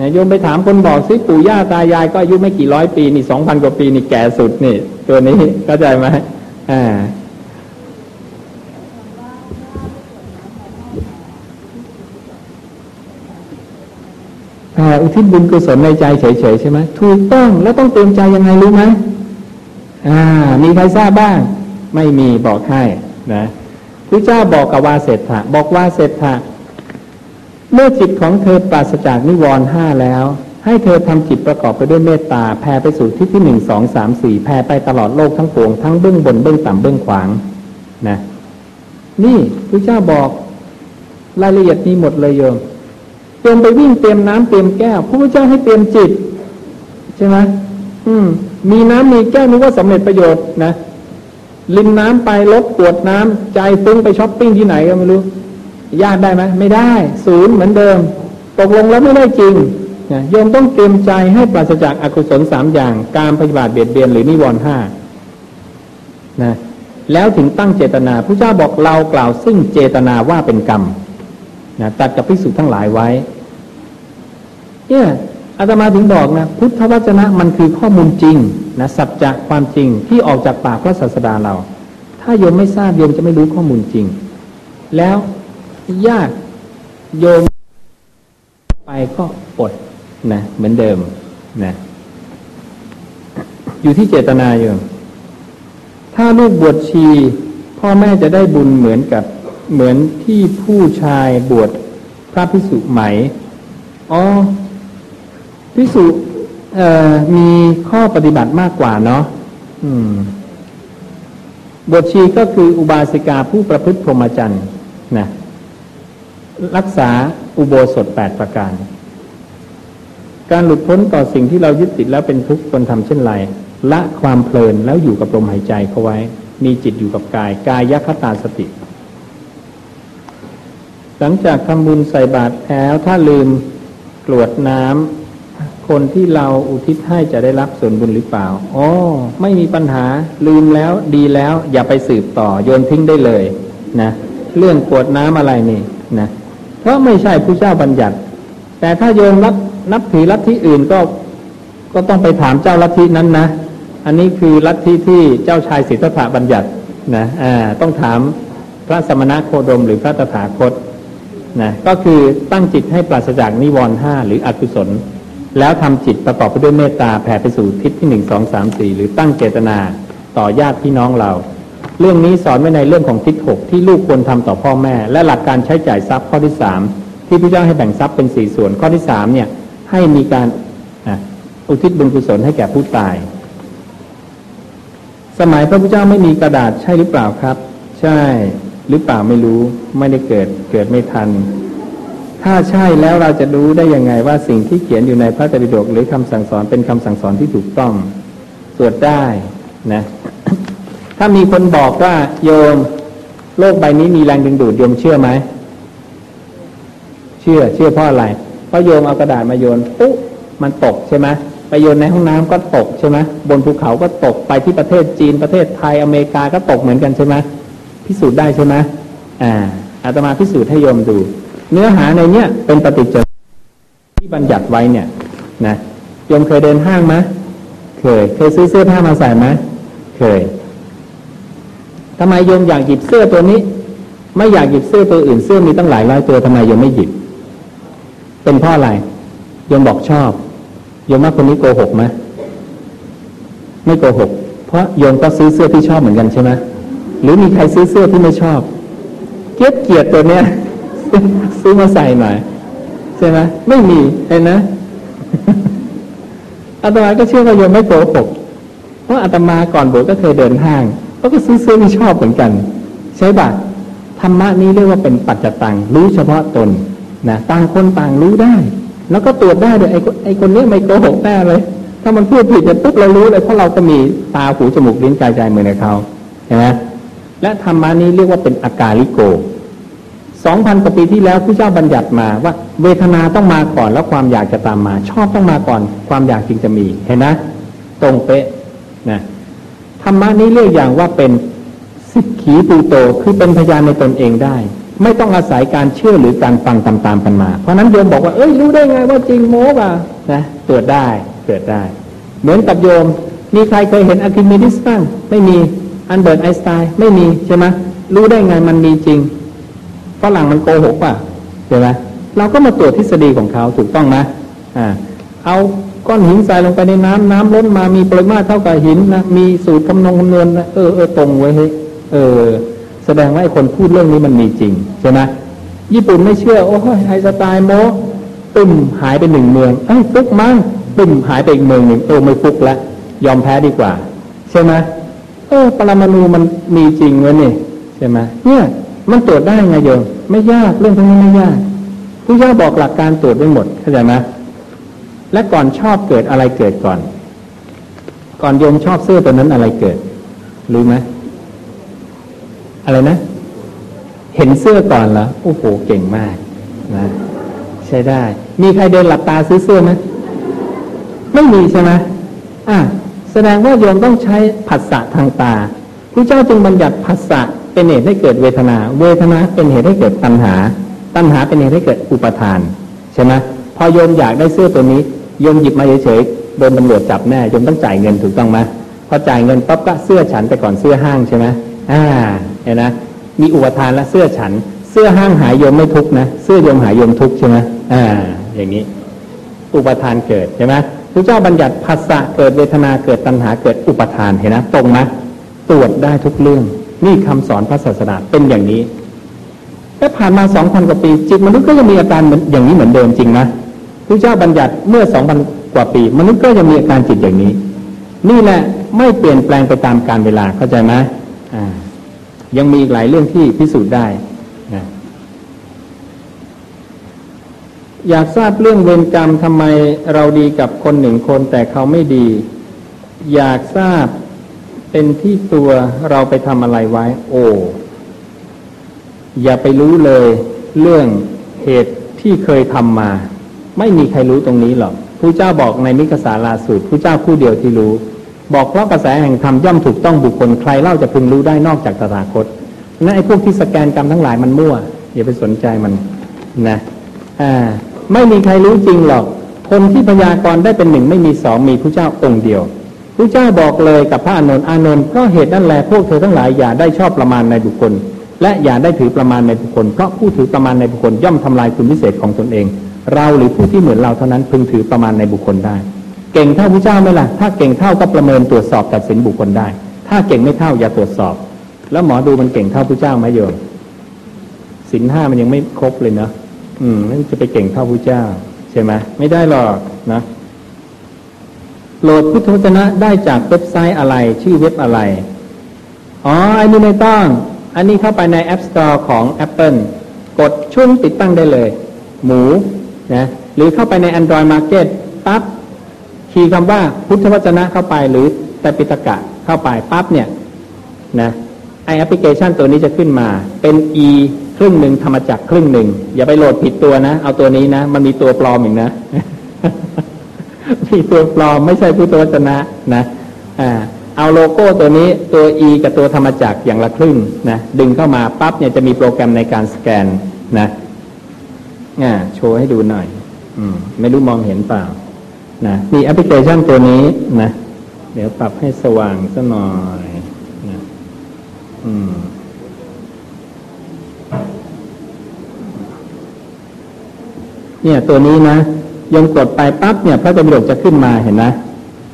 นะโยมไปถามคนบอกซิปู่ย่าตายายก็อายุไม่กี่ร้อยปีนี่สองพันกว่าปีนี่แก่สุดนี่ ตัวนี้เข้าใจไหมอ่า แต่อุทิศบุญกุศลในใจเฉยๆใช่ไหมถูกต้องแล้วต้องเตรียมใจยังไงรู้ไหมอ่า มีใครทราบบ้าง ไม่มีบอกให้นะพระเจ้าบอกกับวาเสถะบอกว่าเสถะเมื่อจิตของเธอปราศจากนิวรณ์ห้าแล้ว ให้เธอทำจิตประกอบไปด้วยเมตตาแผ่ไปสู่ทิศที่หนึ่งสองสามสี่แผ่ไปตลอดโลกทั้งปวงทั้งเบื้องบนเบื้องต่ำเบื้องขวางนะ นี่พระเจ้าบอกรายละเอียดนี้หมดเลยโยม มไปวิ่งเตรียมน้ำเตรียมแก้วพระพุทธเจ้าให้เตรียมจิต ใช่ไหมอืม มีน้ำมีแก้วนึกว่าสำเร็จประโยชน์นะลินน้ำไปลดปวดน้ำใจฟุ้งไปช้อปปิ้งที่ไหนก็ไม่รู้ญาติได้ไหมไม่ได้ ศูนย์เหมือนเดิม ตกลงแล้วไม่ได้จริงนะโยมต้องเตรียมใจให้ปราศจากอากุศลสามอย่าง การปฏิบัติเบียดเบียนหรือนิวรณ์ห้านะแล้วถึงตั้งเจตนาพระเจ้าบอกเรากล่าวซึ่งเจตนาว่าเป็นกรรมนะตัดกับพิสุทั้งหลายไว้ เนี่ยอาตมาถึงบอกนะพุทธวจนะมันคือข้อมูลจริงนะสัจจะความจริงที่ออกจากปากพระศาสดาเรา ถ้าโยมไม่ทราบโยมจะไม่รู้ข้อมูลจริง แล้วญาติโยมไปก็อดนะเหมือนเดิมนะอยู่ที่เจตนาโยมถ้าลูกบวชชี พ่อแม่จะได้บุญเหมือนกับเหมือนที่ผู้ชายบวชพระพิสุไหมอ๋อ พิสุมีข้อปฏิบัติมากกว่าเนาะบทชีก็คืออุบาสิกาผู้ประพฤติพรหมจรรย์นะรักษาอุโบสถแปดประการ การหลุดพ้นต่อสิ่งที่เรายึดติดแล้วเป็นทุกข์ควรทำเช่นไรละความเพลินแล้วอยู่กับลมหายใจเขาไว้ มีจิตอยู่กับกาย กายยัคตาสติ หลังจากทำบุญใส่บาตรแล้วถ้าลืมกรวดน้ำ คนที่เราอุทิศให้จะได้รับส่วนบุญหรือเปล่า อ๋อ ไม่มีปัญหา ลืมแล้ว ดีแล้ว อย่าไปสืบต่อ โยนทิ้งได้เลย นะ เรื่องกวดน้ำอะไรนี่ นะ เพราะไม่ใช่ผู้เจ้าบัญญัติ แต่ถ้าโยมรับนับถือลัทธิอื่นก็ ก็ต้องไปถามเจ้าลัทธินั้นนะ อันนี้คือลัทธิที่เจ้าชายสิทธัตถะบัญญัติ นะ อ่า ต้องถามพระสมณะโคดมหรือพระตถาคต นะ ก็คือตั้งจิตให้ปราศจากนิวรณ์ห้าหรืออกุศล แล้วทำจิตประกอบไปด้วยเมตตาแผ่ไปสู่ทิศที่หนึ่งสองสามสี่หรือตั้งเจตนาต่อญาติพี่น้องเรา เรื่องนี้สอนไว้ในเรื่องของทิศหกที่ลูกควรทำต่อพ่อแม่ และหลักการใช้จ่ายทรัพย์ข้อที่สามที่พระเจ้าให้แบ่งทรัพย์เป็นสี่ส่วนข้อที่สามเนี่ยให้มีการอุทิศบุญกุศลให้แก่ผู้ตาย สมัยพระพุทธเจ้าไม่มีกระดาษใช่หรือเปล่าครับ ใช่หรือเปล่าไม่รู้ไม่ได้เกิดเกิดไม่ทัน ถ้าใช่แล้วเราจะรู้ได้ยังไงว่าสิ่งที่เขียนอยู่ในพระไตรปิฎกหรือคำสั่งสอนเป็นคำสั่งสอนที่ถูกต้องตรวจได้นะ ถ้ามีคนบอกว่าโยมโลกใบนี้มีแรงดึงดูดโยมเชื่อไหมเชื่อเชื่อเพราะอะไรเพราะโยมเอากระดาษมาโยนปุ๊บมันตกใช่ไหมไปโยนในห้องน้ำก็ตกใช่ไหมบนภูเขาก็ตกไปที่ประเทศจีนประเทศไทยอเมริกาก็ตกเหมือนกันใช่ไหมพิสูจน์ได้ใช่ไหมอ่าอาตมาพิสูจน์ให้โยมดู เนื้อหาในเนี้ยเป็นปฏิจจที่บัญญัติไว้เนี่ย นะโยมเคยเดินห้างไหมเคย เคยซื้อเสื้อผ้ามาใส่ไหมเคยทำไมโยมอยากหยิบเสื้อตัวนี้ ไม่อยากหยิบเสื้อตัวอื่นเสื้อมีตั้งหลายร้อยตัวทำไมโยมไม่หยิบ เป็นเพราะอะไรโยมบอกชอบโยมว่าคนนี้โกหกไหมไม่โกหก เพราะโยมก็ซื้อเสื้อที่ชอบเหมือนกันใช่ไหมหรือมีใครซื้อเสื้อที่ไม่ชอบ เกลียดเกียดตัวเนี้ย ซื้อมาใส่หน่อยใช่ไหมไม่มีเห็นนะอาตมาก็เชื่อว่าโยมไม่โกหกเพราะอาตมาก่อนบวชก็เคยเดินห้างก็ซื้อเสื้อที่ชอบเหมือนกัน ใช่ปะธรรมะนี้เรียกว่าเป็นปัจจตังรู้เฉพาะตนนะต่างคนต่างรู้ได้ แล้วก็ตรวจได้เลยไอ้ไอ้คนนี้ไม่โกหกแน่เลย ถ้ามันพูดผิดจะปุ๊บเรารู้เลยเพราะเราก็มีตาหูจมูกลิ้นกายใจมือในเขาเห็นไหมและธรรมะนี้เรียกว่าเป็นอากาลิโก สองพันกว่าปีที่แล้วผู้เจ้าบัญญัติมาว่า เวทนาต้องมาก่อนแล้วความอยากจะตามมา ชอบต้องมาก่อน ความอยากจึงจะมีเห็นนะ ตรงเป๊ะนะธรรมะนี้เรียกอย่างว่าเป็นสิกขีปูโตคือเป็นพยานในตนเองได้ ไม่ต้องอาศัยการเชื่อหรือการฟังตามๆกันมา เพราะนั้นโยมบอกว่าเอ้ยรู้ได้ไงว่าจริงโม้ป่ะนะตรวจได้เกิดได้ เหมือนกับโยมมีใครเคยเห็นอะคิมิดิสบ้างไม่มีอันเบิร์ตไอสไตน์ไม่มีใช่ไหมรู้ได้ไงมันมีจริง ฝรั่งมันโกหกป่ะใช่ไหมเราก็มาตรวจทฤษฎีของเขาถูกต้องไหมอ่าเอาก้อนหินใส่ลงไปในน้ำน้ำล้นมามีปริมาตรเท่ากับหินนะมีสูตรคำนวณคำนวณนะเออเออตรงไว้เฮ้เออ แสดงว่าไอ้คนพูดเรื่องนี้มันมีจริงใช่ไหมญี่ปุ่นไม่เชื่อ โอ้ยไอสไตล์โมตึมหายไปหนึ่งเมืองเอ้ยฟุกมั้งตึมหายไปอีกเมืองหนึ่งเออไม่ฟุกละยอมแพ้ดีกว่า ใช่ไหมเออปรมาณูมันมีจริงเวะนี่ใช่ไหมเนี่ย มันตรวจได้ไงโยมไม่ยากเรื่องพวกนี้ไม่ยากผู้เจ้าบอกหลักการตรวจไว้หมดเข้าใจไหมและก่อนชอบเกิดอะไรเกิดก่อน ก่อนโยมชอบเสื้อตัวนั้นอะไรเกิด รู้ไหมอะไรนะ เห็นเสื้อก่อนเหรอโอ้โหเก่งมากนะใช้ได้ มีใครเดินหลับตาซื้อเสื้อไหมไม่มีใช่ไหมอะแสดงว่าโยมต้องใช้ผัสสะทางตาพระเจ้าจึงบัญญัติผัสสะ เป็นเหตุให้เกิดเวทนา เวทนาเป็นเหตุให้เกิดตัณหา ตัณหาเป็นเหตุให้เกิดอุปทานใช่ไหมพอโยมอยากได้เสื้อตัวนี้โยมหยิบมาเฉยๆโดนตำรวจจับแน่โยมต้องจ่ายเงินถูกต้องไหมพอจ่ายเงินปั๊บก็เสื้อฉันไปก่อนเสื้อห้างใช่ไหมอ่าเห็นนะมีอุปทานและเสื้อฉัน เสื้อห้างหายโยมไม่ทุกนะเสื้อโยมหายโยมทุกใช่ไหมอ่า อย่างนี้ อุปทานเกิดใช่ไหมพระเจ้าบัญญัติภาษะเกิดเวทนาเกิดตัณหาเกิดอุปทานเห็นนะตรงไหมตรวจได้ทุกเรื่อง นี่คำสอนพระศาสนาเป็นอย่างนี้แค่ผ่านมาสองพันกว่าปีจิตมนุษย์ก็ยังมีอาการเหมือนอย่างนี้เหมือนเดิมจริงไหมพระเจ้าบัญญัติเมื่อสองพันกว่าปี มนุษย์ก็ยังมีอาการจิตอย่างนี้ นี่แหละไม่เปลี่ยนแปลงไปตามกาลเวลาเข้าใจไหมยังมีอีกหลายเรื่องที่พิสูจน์ได้นะอยากทราบเรื่องเวรกรรมทำไมเราดีกับคนหนึ่งคนแต่เขาไม่ดี อยากทราบ เป็นที่ตัวเราไปทำอะไรไว้ โอ้ อย่าไปรู้เลย เรื่องเหตุที่เคยทำมา ไม่มีใครรู้ตรงนี้หรอกผู้เจ้าบอกในมิกสาลาสูตรผู้เจ้าผู้เดียวที่รู้ บอกเพราะกระแสแห่งธรรมย่อมถูกต้องบุคคลใครเล่าจะพึงรู้ได้นอกจากตถาคตนั่นไอ้พวกที่สแกนกรรมทั้งหลายมันมั่วอย่าไปสนใจมันนะอ่าไม่มีใครรู้จริงหรอกคนที่พยากรณ์ได้เป็นหนึ่งไม่มีสองมีผู้เจ้าองค์เดียว ผู้เจ้าบอกเลยกับพระอานนท์อานนท์เพราะเหตุนั่นแหละพวกเธอทั้งหลายอย่าได้ชอบประมาณในบุคคล และอย่าได้ถือประมาณในบุคคล เพราะผู้ถือประมาณในบุคคลย่อมทำลายคุณพิเศษของตนเอง เราหรือผู้ที่เหมือนเราเท่านั้นพึงถือประมาณในบุคคลได้ เก่งเท่าพระเจ้าไหมล่ะถ้าเก่งเท่าก็ประเมินตรวจสอบตัดสินบุคคลได้ ถ้าเก่งไม่เท่าอย่าตรวจสอบ แล้วหมอดูมันเก่งเท่าพระเจ้าไหมโยมสินห้ามันยังไม่ครบเลยเนาะอืมนั่นจะไปเก่งเท่าพระเจ้าใช่ไหมไม่ได้หรอกนะ โหลดพุทธวจนะได้จากเว็บไซต์อะไร ชื่อเว็บอะไร อ๋อ อันนี้ไม่ต้อง อันนี้เข้าไปใน App Store ของ Apple กดชุ่มติดตั้งได้เลย หมูนะหรือเข้าไปใน Android Market ปั๊บคีย์คำว่าพุทธวจนะเข้าไปหรือแต่ปิตกะเข้าไปปั๊บเนี่ยนะไอแอปพลิเคชันตัวนี้จะขึ้นมา เป็น e ครึ่งหนึ่งธรรมจักรครึ่งหนึ่ง อย่าไปโหลดผิดตัวนะ เอาตัวนี้นะ มันมีตัวปลอมอีกนะ มีตัวปลอมไม่ใช่พุทธวจนะนะอ่าเอาโลโก้ตัวนี้ตัว e กับตัวธรรมจักรอย่างละครึ่งนะดึงเข้ามาปั๊บเนี่ยจะมีโปรแกรมในการสแกนนะอ่าโชว์ให้ดูหน่อย อืม ไม่รู้มองเห็นเปล่านะมีแอปพลิเคชันตัวนี้นะเดี๋ยวปรับให้สว่างสัหน่อยนะอืมเนี่ยตัวนี้นะ ยมกดไปปั๊บเนี่ยพระจำรวจจะขึ้นมาเห็นไหม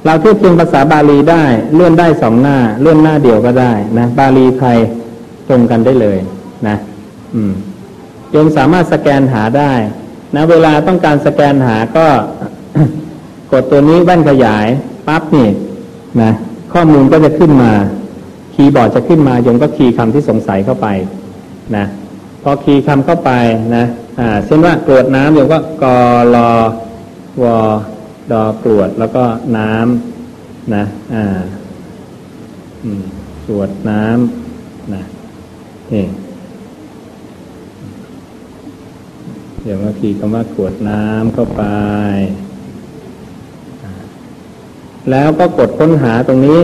เราเทียบเคียงภาษาบาลีได้เลื่อนได้สองหน้า เลื่อนหน้าเดียวก็ได้นะบาลีไทยตรงกันได้เลยนะอืมโยมสามารถสแกนหาได้นะเวลาต้องการสแกนหาก็กดตัวนี้แว่นขยายปั๊บนี่นะข้อมูลก็จะขึ้นมา คีย์บอร์ดจะขึ้นมาโยมก็คีย์คำที่สงสัยเข้าไปนะพอคีย์คำเข้าไปนะอ่าเช่นว่ากรวดน้ำโยมก็กอรอ วอดอกรวดแล้วก็น้ำนะอ่าอืมกรวดน้ำนะนี่เดี๋ยวมาคีย์คำว่ากวดน้ำเข้าไป แล้วก็กดค้นหาตรงนี้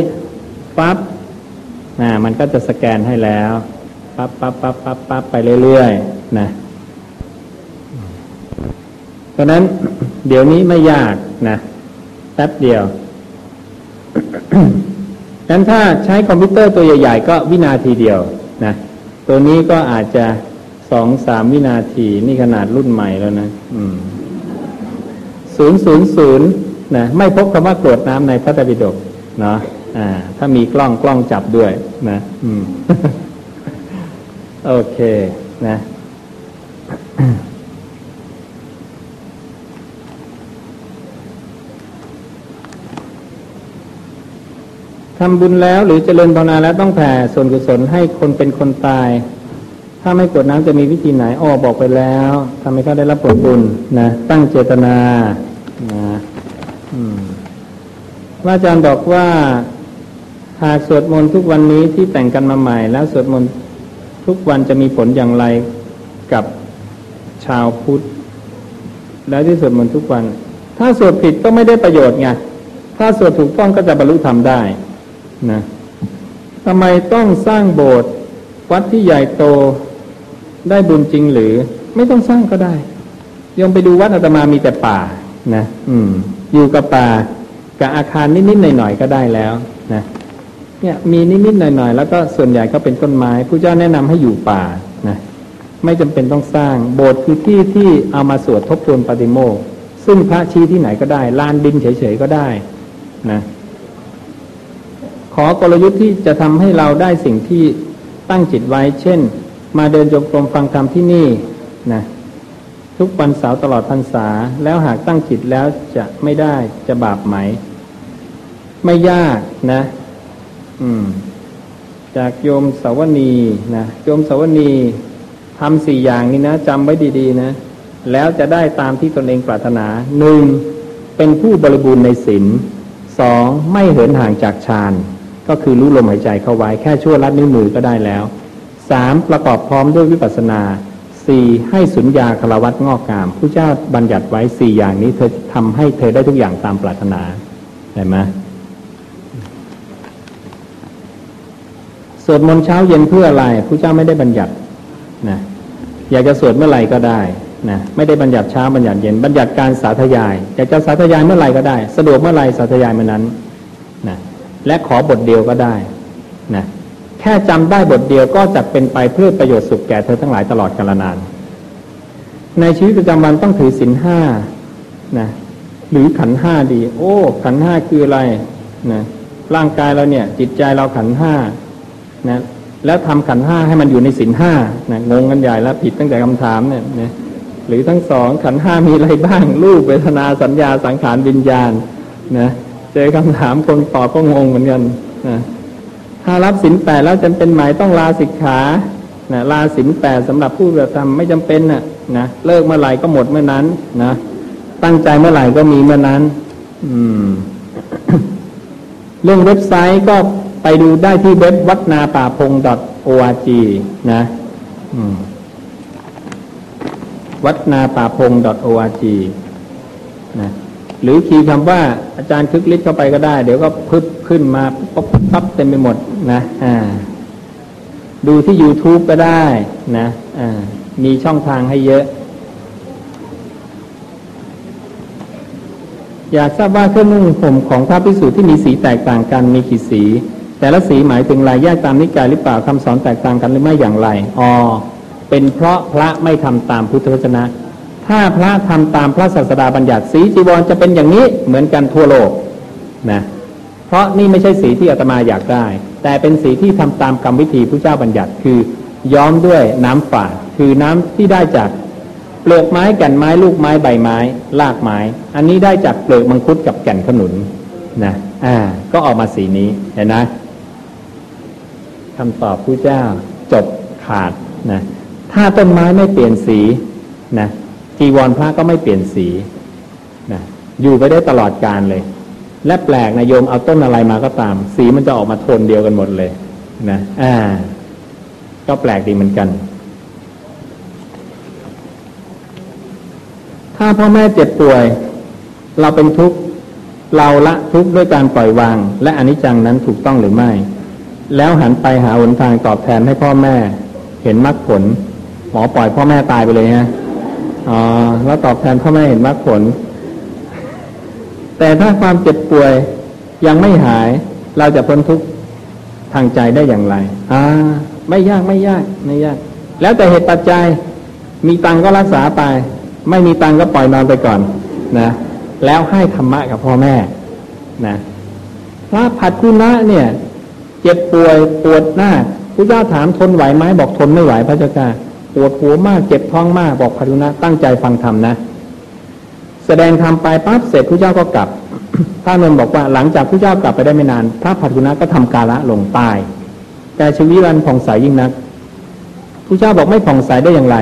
ปั๊บอ่ามันก็จะสแกนให้แล้วปั๊บปั๊บปั๊บปั๊บปั๊บไปเรื่อยๆนะ ราะนั้นเดี๋ยวนี้ไม่ยากนะแป๊บเดียวงั้นถ้าใช้คอมพิวเตอร์ตัวใหญ่ ๆ ก็วินาทีเดียวนะตัวนี้ก็อาจจะสองสามวินาทีนี่ขนาดรุ่นใหม่แล้วนะศูนย์ศูนย์ศูนย์นะไม่พบคำว่ากรวดน้ำในพระตรปิฎกเนาะอ่า ถ้ามีกล้องกล้องจับด้วยนะอืม โอเคนะ ทำบุญแล้วหรือเจริญภาวนาแล้วต้องแผ่ส่วนกุศลให้คนเป็นคนตาย ถ้าไม่กดน้ำจะมีวิธีไหนอ้อบอกไปแล้วทำให้เขาได้รับผลบุญนะตั้งเจตนานะอืมพระอาจารย์บอกว่าหากสวดมนต์ทุกวันนี้ที่แต่งกันมาใหม่ แล้วสวดมนต์ทุกวันจะมีผลอย่างไรกับชาวพุทธ แล้วที่สวดมนต์ทุกวัน ถ้าสวดผิดก็ไม่ได้ประโยชน์ไงถ้าสวดถูกต้องก็จะบรรลุธรรมได้ นะทำไมต้องสร้างโบสถ์วัดที่ใหญ่โตได้บุญจริงหรือ ไม่ต้องสร้างก็ได้ยมไปดูวัดอาตมามีแต่ป่านะอืม อยู่กับป่ากับอาคารนิดๆหน่อยๆก็ได้แล้วนะเนี่ยมีนิดๆหน่อยๆแล้วก็ส่วนใหญ่ก็เป็นต้นไม้ผู้เจ้าแนะนำให้อยู่ป่านะไม่จำเป็นต้องสร้าง โบสถ์คือที่ที่เอามาสวดทบทวนปฏิโมกข์ซึ่งพระชี้ที่ไหนก็ได้ลานดินเฉยๆก็ได้นะ ขอกลยุทธ์ที่จะทำให้เราได้สิ่งที่ตั้งจิตไว้ เช่น มาเดินจงกรมฟังธรรมที่นี่นะทุกวันเสาร์ตลอดพรรษา แล้วหากตั้งจิตแล้วจะไม่ได้จะบาปไหม ไม่ยากนะ อืม จากโยมสาวนีนะโยมสาวนีทำสี่อย่างนี้นะจำไว้ดี ๆ นะ แล้วจะได้ตามที่ตนเองปรารถนาหนึ่งเป็นผู้บริบูรณ์ในศีลสองไม่เหินห่างจากฌาน ก็คือรู้ลมหายใจเข้าไว้แค่ชั่วลัดนิ้วมือก็ได้แล้วสามประกอบพร้อมด้วยวิปัสสนาสี่ให้สุญญาคารวัตงอกงามผู้เจ้าบัญญัติไว้สี่อย่างนี้เธอทำให้เธอได้ทุกอย่างตามปรารถนาเห็นไหมสวดมนต์เช้าเย็นเพื่ออะไรผู้เจ้าไม่ได้บัญญัตินะอยากจะสวดเมื่อไหร่ก็ได้นะไม่ได้บัญญัติเช้าบัญญัติเย็นบัญญัติการสาธยายอยากจะสาธยายเมื่อไหร่ก็ได้ สะดวกเมื่อไหร่สาธยายเมื่อนั้นนะ และขอบทเดียวก็ได้นะแค่จำได้บทเดียวก็จะเป็นไปเพื่อประโยชน์สุขแก่เธอทั้งหลายตลอดกาลนาน ในชีวิตประจำวันต้องถือศีลห้านะหรือขันห้าดี โอ้ ขันห้าคืออะไรนะร่างกายเราเนี่ย จิตใจเราขันห้านะแล้วทำขันห้าให้มันอยู่ในศีลห้านะงงกันใหญ่แล้วผิดตั้งแต่คำถามเนี่ยนะหรือทั้งสองขันห้ามีอะไรบ้างรูปเวทนาสัญญาสังขารวิญญาณนะ เจอคำถามคนตอบก็งงเหมือนกันนะถ้ารับสินแปดแล้วจำเป็นหมายต้องลาสิกขานะลาสินแปดสำหรับผู้กระทำไม่จำเป็นนะนะเลิกเมื่อไหร่ก็หมดเมื่อนั้นนะตั้งใจเมื่อไหร่ก็มีเมื่อนั้น อืม เรื่องเว็บไซต์ก็ไปดูได้ที่เว็บวัดนาป่าพง .org นะวัดนาป่าพง .org นะ หรือคีย์คำว่าอาจารย์คึกฤทธิ์เข้าไปก็ได้ เดี๋ยวก็พึบขึ้นมาปั๊บปั๊บเต็มไปหมดนะอ่าดูที่ YouTube ก็ได้นะอ่ามีช่องทางให้เยอะ อยากทราบว่าเครื่องนุ่งห่มของพระภิกษุที่มีสีแตกต่างกันมีกี่สี แต่ละสีหมายถึงลายแยกตามนิกายหรือเปล่าคำสอนแตกต่างกันหรือไม่อย่างไรอ๋อเป็นเพราะพระไม่ทำตามพุทธวจนะ ถ้าพระทำตามพระศาสดาบัญญัติสีจีวรจะเป็นอย่างนี้เหมือนกันทั่วโลกนะเพราะนี่ไม่ใช่สีที่อาตมาอยากได้ แต่เป็นสีที่ทำตามกรรมวิธีพระเจ้าบัญญัติคือย้อมด้วยน้ำฝาดคือน้ำที่ได้จากเปลือกไม้แก่นไม้ลูกไม้ใบไม้รากไม้ อันนี้ได้จากเปลือกมังคุดกับแก่นขนุนนะอ่า ก็ออกมาสีนี้เห็นนะคำตอบผู้เจ้าจบขาดนะถ้าต้นไม้ไม่เปลี่ยนสีนะ จีวรพระก็ไม่เปลี่ยนสีนะอยู่ไปได้ตลอดกาลเลย และแปลกนะโยมเอาต้นอะไรมาก็ตาม สีมันจะออกมาโทนเดียวกันหมดเลยนะอ่า ก็แปลกดีเหมือนกัน ถ้าพ่อแม่เจ็บป่วย เราเป็นทุกข์เราละทุกข์ด้วยการปล่อยวาง และอนิจจังนั้นถูกต้องหรือไม่ แล้วหันไปหาหนทางตอบแทนให้พ่อแม่ เห็นมรรคผล หมอปล่อยพ่อแม่ตายไปเลยฮะ อ๋อแล้วตอบแทนพ่อแม่เห็นมรรคผล แต่ถ้าความเจ็บป่วยยังไม่หาย เราจะพ้นทุกข์ทางใจได้อย่างไร อ่า ไม่ยากไม่ยากไม่ยาก แล้วแต่เหตุปัจจัย มีตังก็รักษาไป ไม่มีตังก็ปล่อยนอนไปก่อนนะ แล้วให้ธรรมะกับพ่อแม่ นะพระผัดกุณะเนี่ย เจ็บป่วยปวดหน้าพระเจ้าถามทนไหวไหมบอกทนไม่ไหวพระเจ้าค่ะ ปวดหัวมากเจ็บท้องมากบอกผัดกุณะตั้งใจฟังธรรมนะ แสดงธรรมไปปั๊บเสร็จพระเจ้าก็กลับพระนนท์บอกว่าหลังจากพระเจ้ากลับไปได้ไม่นาน พระผัดกุณะก็ทำกาละลงตาย แต่ชีวิตวันผ่องใสยิ่งนักพผู้เจ้าบอกไม่ผ่องใสได้อย่างไร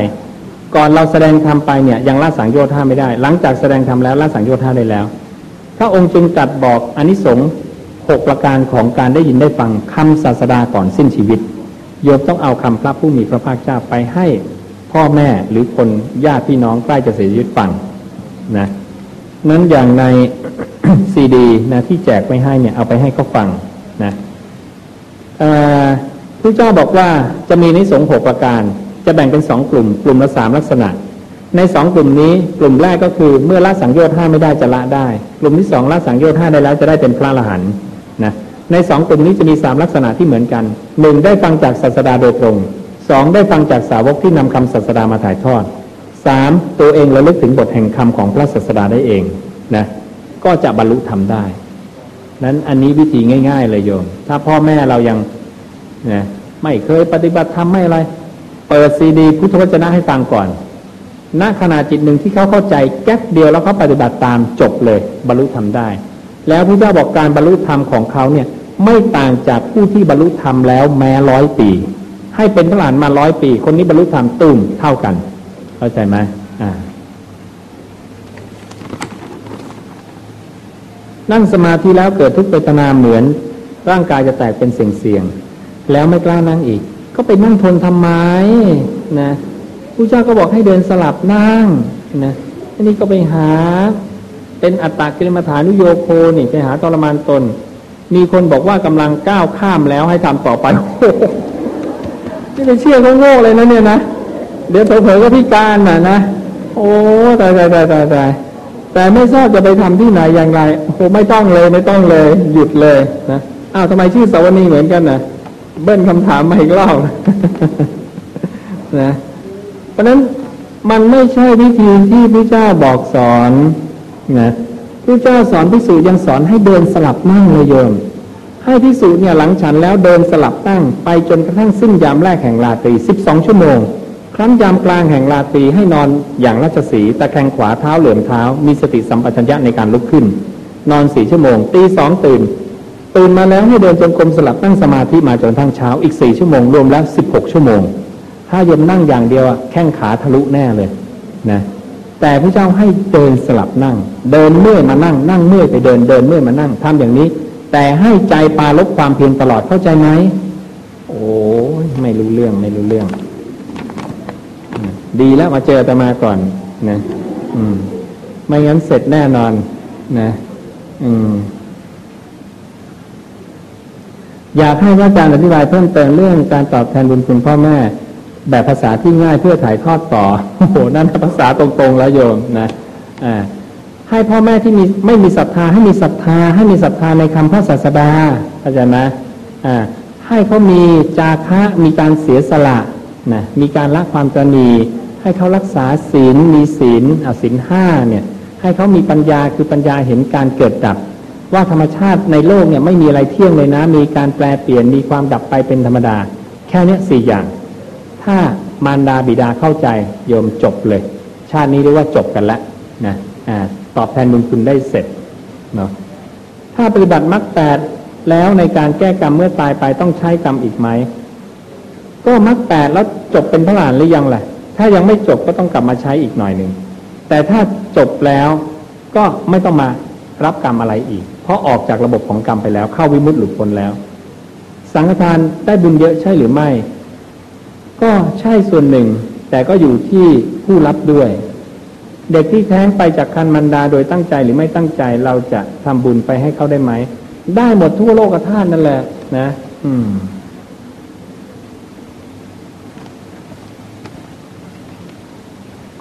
ก่อนเราแสดงธรรมไปเนี่ยยังละสังโยชน์ห้าไม่ได้ หลังจากแสดงธรรมแล้วละสังโยชน์ห้าได้แล้ว พระองค์จึงตรัสบอกอนิสงส์หกประการของการได้ยินได้ฟังคำศาสดาก่อนสิ้นชีวิต โยมต้องเอาคำพระผู้มีพระภาคเจ้าไปให้พ่อแม่หรือคนญาติพี่น้องใกล้จะเสียชีวิตฟังนะนั้นอย่างในซีดีนะที่แจกไปให้เนี่ยเอาไปให้เขาฟังนะพระเจ้าบอกว่าจะมีนิสงส์หกประการ จะแบ่งเป็นสองกลุ่ม กลุ่มละสามลักษณะ ในสองกลุ่มนี้กลุ่มแรกก็คือเมื่อละสังโยชน์ห้าไม่ได้จะละได้ กลุ่มที่สองละสังโยชน์ห้าได้แล้วจะได้เป็นพระอรหันต์นะ ในสองกลุ่มนี้จะมีสามลักษณะที่เหมือนกันหนึ่งได้ฟังจากศาสดาโดยตรงสองได้ฟังจากสาวกที่นำคำศาสดามาถ่ายทอดสามตัวเองระลึกถึงบทแห่งคำของพระศาสดาได้เองนะก็จะบรรลุทำได้นั้นอันนี้วิธีง่าย ๆ เลยโยม ถ้าพ่อแม่เรายังนะไม่เคยปฏิบัติทำไม่อะไร เปิดซีดีพุทธวจนะให้ฟังก่อนณขณะจิตหนึ่งที่เขาเข้าใจแก๊กเดียวแล้วเขาปฏิบัติตามจบเลย บรรลุทำได้ แล้วพระเจ้าบอกการบรรลุธรรมของเขาเนี่ย ไม่ต่างจากผู้ที่บรรลุธรรมแล้วแม้ร้อยปี ให้เป็นพระหลานมาร้อยปี คนนี้บรรลุธรรมตุ้มเท่ากัน เข้าใจไหมอ่านั่งสมาธิแล้วเกิดทุกเวทนาเหมือน ร่างกายจะแตกเป็นเสียงๆแล้วไม่กล้านั่งอีก ก็ไปนั่งทนทำไมนะผู้เจ้าก็บอกให้เดินสลับนั่งนะอันนี้ก็ไปหา เป็นอัตตากิลมัฐานุโยโคนี่ไปหาทรมานตน มีคนบอกว่ากำลังก้าวข้ามแล้วให้ทำต่อไปนี่ไปเชื่อเขาโง่เลยนะเนี่ยนะเดี๋ยวเผลอๆก็พิการน่ะนะโอ้ตายตายตายตายตายแต่ไม่ทราบจะไปทำที่ไหนอย่างไรโอ้ไม่ต้องเลยไม่ต้องเลย หยุดเลยนะอ้าวทำไมชื่อสวนีเหมือนกันนะเบิ้ลคำถามมาอีกรอบนะเพราะนั้นมันไม่ใช่วิธีที่พระเจ้าบอกสอนนะ พระเจ้าสอนพิสูจยังสอนให้เดินสลับนั่งเลยโยม ให้พิสูจเนี่ยหลังฉันแล้วเดินสลับตั้งไปจนกระทั่งสิ้นยามแรกแห่งราตรีสิบสองชั่วโมง ครั้นยามกลางแห่งราตรีให้นอนอย่างราชสีตะแคงขวาเท้าเหลื่อมเท้า มีสติสัมปชัญญะในการลุกขึ้น นอนสี่ชั่วโมง ตีสองตื่น ตื่นมาแล้วให้เดินจงกรมสลับตั้งสมาธิมาจนทั้งเช้าอีกสี่ชั่วโมงรวมแล้วสิบหกชั่วโมง ถ้าโยมนั่งอย่างเดียวแข้งขาทะลุแน่เลยนะ แต่พระเจ้าให้เดินสลับนั่ง เดินเมื่อยมานั่ง นั่งเมื่อยไปเดินเดินเมื่อยมานั่งทำอย่างนี้ แต่ให้ใจปาลบความเพียรตลอดเข้าใจไหมโอ้ไม่รู้เรื่องไม่รู้เรื่อง ดีแล้วมาเจอตมาก่อนนะอืม ไม่งั้นเสร็จแน่นอนนะ อืม อยากให้พระอาจารย์อธิบายเพิ่มเติมเรื่องการตอบแทนบุญคุณพ่อแม่ แบบภาษาที่ง่ายเพื่อถ่ายทอดต่อโอ้โหนั่นภาษาตรงๆแล้วโยมนะอ่าให้พ่อแม่ที่มีไม่มีศรัทธาให้มีศรัทธา ให้มีศรัทธาในคำพระศาสดาเข้าใจไหมอ่าให้เขามีจาคะมีการเสียสละนะมีการละความตนีให้เขารักษาศีลมีศีลอ่ศีลห้าเนี่ยให้เขามีปัญญาคือปัญญาเห็นการเกิดดับ ว่าธรรมชาติในโลกเนี่ยไม่มีอะไรเที่ยงเลยนะ มีการแปลเปลี่ยนมีความดับไปเป็นธรรมดา แค่นี้สี่อย่าง ถ้ามารดาบิดาเข้าใจโยมจบเลย ชาตินี้เรียกว่าจบกันแล้วนะอ่าตอบแทนบุญคุณได้เสร็จเนาะถ้าปฏิบัติมรรคแปดแล้วในการแก้กรรมเมื่อตายไปต้องใช้กรรมอีกไหมก็มรรคแปดแล้วจบเป็นพระหลานหรือยังแหละถ้ายังไม่จบก็ต้องกลับมาใช้อีกหน่อยหนึ่งแต่ถ้าจบแล้วก็ไม่ต้องมารับกรรมอะไรอีก เพราะออกจากระบบของกรรมไปแล้ว เข้าวิมุตติหลุดพ้นแล้ว สังฆทานได้บุญเยอะใช่หรือไม่ ก็ใช่ส่วนหนึ่ง แต่ก็อยู่ที่ผู้รับด้วย เด็กที่แท้งไปจากคันมันดาโดยตั้งใจหรือไม่ตั้งใจเราจะทำบุญไปให้เขาได้ไหม ได้หมดทั่วโลกธาตุนั่นแหละ นะ อืม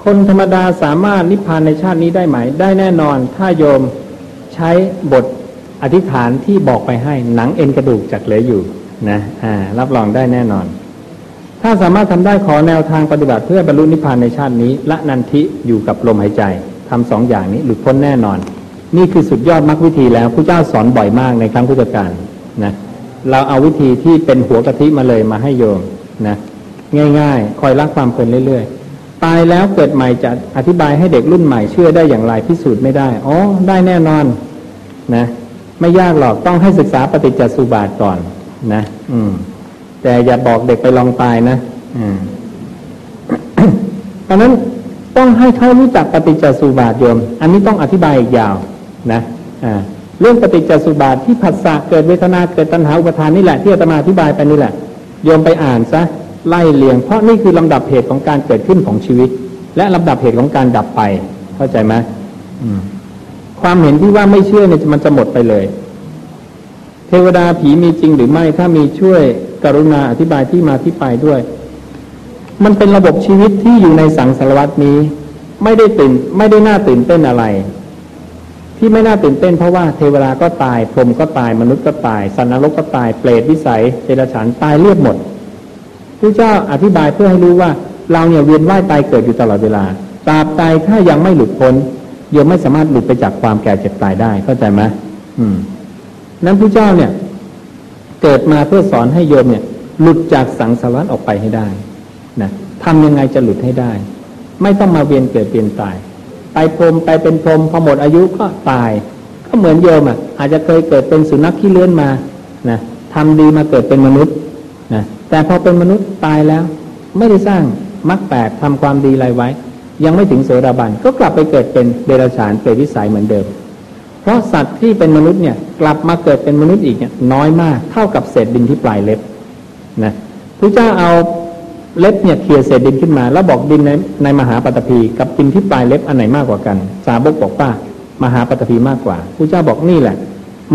คนธรรมดาสามารถนิพพานในชาตินี้ได้ไหม ได้แน่นอน ถ้าโยมใช้บทอธิษฐานที่บอกไปให้หนังเอ็นกระดูกจักเหลืออยู่นะ อ่า รับรองได้แน่นอน ถ้าสามารถทำได้ขอแนวทางปฏิบัติเพื่อบรรลุนิพพานในชาตินี้ละนันทิอยู่กับลมหายใจทำสองอย่างนี้หลุดพ้นแน่นอน นี่คือสุดยอดมรรควิธีแล้วพระเจ้าสอนบ่อยมากในครั้งพุทธกาลนะเราเอาวิธีที่เป็นหัวกะทิมาเลยมาให้โยมนะง่ายๆ คอยรักความเพลินเรื่อยๆ ตายแล้วเกิดใหม่จะอธิบายให้เด็กรุ่นใหม่เชื่อได้อย่างไรพิสูจน์ไม่ได้อ๋อได้แน่นอนนะไม่ยากหรอกต้องให้ศึกษาปฏิจจสุบาทก่อนนะ อืม แต่อย่าบอกเด็กไปลองตายนะอืมเพราะนั้นต้องให้เขารู้จักปฏิจจสุบาทโยม อันนี้ต้องอธิบายอีกยาวนะอ่าเรื่องปฏิจจสุบาทที่ผัสสะเกิดเวทนาเกิดตัณหาอุปทานนี่แหละที่อาตมาอธิบายไปนี่แหละโยมไปอ่านซะไล่เลียง เพราะนี่คือลำดับเหตุของการเกิดขึ้นของชีวิต และลำดับเหตุของการดับไป เข้าใจไหมอืมความเห็นที่ว่าไม่เชื่อเนี่ยมันจะหมดไปเลย เทวดาผีมีจริงหรือไม่ถ้ามีช่วย กรุณาอธิบายที่มาที่ไปด้วย มันเป็นระบบชีวิตที่อยู่ในสังสารวัตนี้ ไม่ได้ตื่นไม่ได้น่าตื่นเต้นอะไร ที่ไม่น่าตื่นเต้นเพราะว่าเทวดาก็ตายพรหมก็ตายมนุษย์ก็ตายสันนรกก็ตายเปรตวิสัยเดรัจฉานตายเรียบหมดพระเจ้าอธิบายเพื่อให้รู้ว่า เราเนี่ยเวียนว่ายตายเกิดอยู่ตลอดเวลาตราบใดถ้ายังไม่หลุดพ้นโยมไม่สามารถหลุดไปจากความแก่เจ็บตายได้เข้าใจไหมอืมนั้นพระเจ้าเนี่ย เกิดมาเพื่อสอนให้โยมเนี่ย หลุดจากสังสารวัฏออกไปให้ได้นะทำยังไงจะหลุดให้ได้ ไม่ต้องมาเวียนเกิดเปลี่ยนตาย ไปพรหมไปเป็นพรหมพอหมดอายุก็ตาย ก็เหมือนโยมอะ อาจจะเคยเกิดเป็นสุนัขขี้เลื่อนมานะทำดีมาเกิดเป็นมนุษย์นะแต่พอเป็นมนุษย์ตายแล้ว ไม่ได้สร้างมรรคแปดทำความดีอะไรไว้ ยังไม่ถึงโสดาบันก็กลับไปเกิดเป็นเดรัจฉานเปรตวิสัยเหมือนเดิม ราะสัตว์ที่เป็นมนุษย์เนี่ยกลับมาเกิดเป็นมนุษย์อีกเนี่ยน้อยมากเท่ากับเศษดินที่ปลายเล็บนะพระเจ้าเอาเล็บเนี่ยเคลียเศษดินขึ้นมา แล้วบอกดินในในมหาปฐพีกับดินที่ปลายเล็บอันไหนมากกว่ากัน สาวกบอกว่ามหาปฐพีมากกว่าพระเจ้าบอกนี่แหละ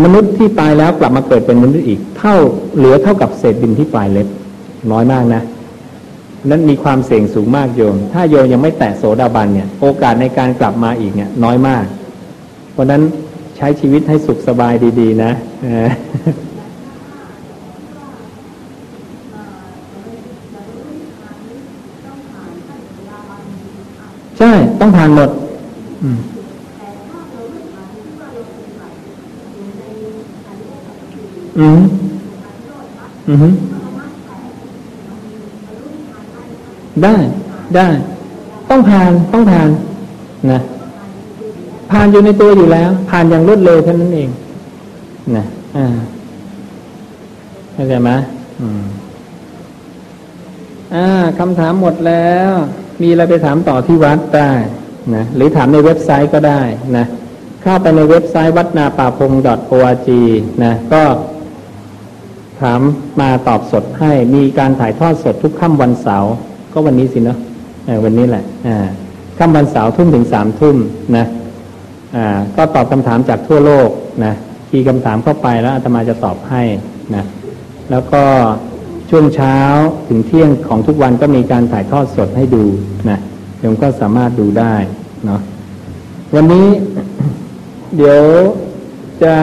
มนุษย์ที่ตายแล้วกลับมาเกิดเป็นมนุษย์อีก เท่าเหลือเท่ากับเศษดินที่ปลายเล็บ น้อยมากนะนั้นมีความเสี่ยงสูงมากโยม ถ้าโยมยังไม่แตะโสดาบันเนี่ย โอกาสในการกลับมาอีกเนี่ยน้อยมาก เพราะนั้น ช้ชีวิตให้สุขสบายดี ๆ นะใช่ ต้องผ่านหมดอืมอืมอืมได้ได้ ต้องผ่านต้องผ่านนะ ผ่านอยู่ในตัวอยู่แล้ว ผ่านอย่างรวดเร็วเท่านั้นเองนะอ่าเข้าใจไหมอืมอ่าคำถามหมดแล้ว มีอะไรไปถามต่อที่วัดได้นะหรือถามในเว็บไซต์ก็ได้นะเข้าไปในเว็บไซต์วัดนาป่าพง .org นะก็ถามมาตอบสดให้มีการถ่ายทอดสดทุกค่ำวันเสาร์ก็วันนี้สิเนาะเออวันนี้แหละอ่าค่ำวันเสาร์ทุ่มถึงสามทุ่มนะอ่า ก็ตอบคำถามจากทั่วโลกนะคีย์คำถามเข้าไปแล้วอาตมาจะตอบให้นะแล้วก็ช่วงเช้าถึงเที่ยงของทุกวันก็มีการถ่ายทอดสดให้ดูนะโยมก็สามารถดูได้เนาะวันนี้เดี๋ยวจะ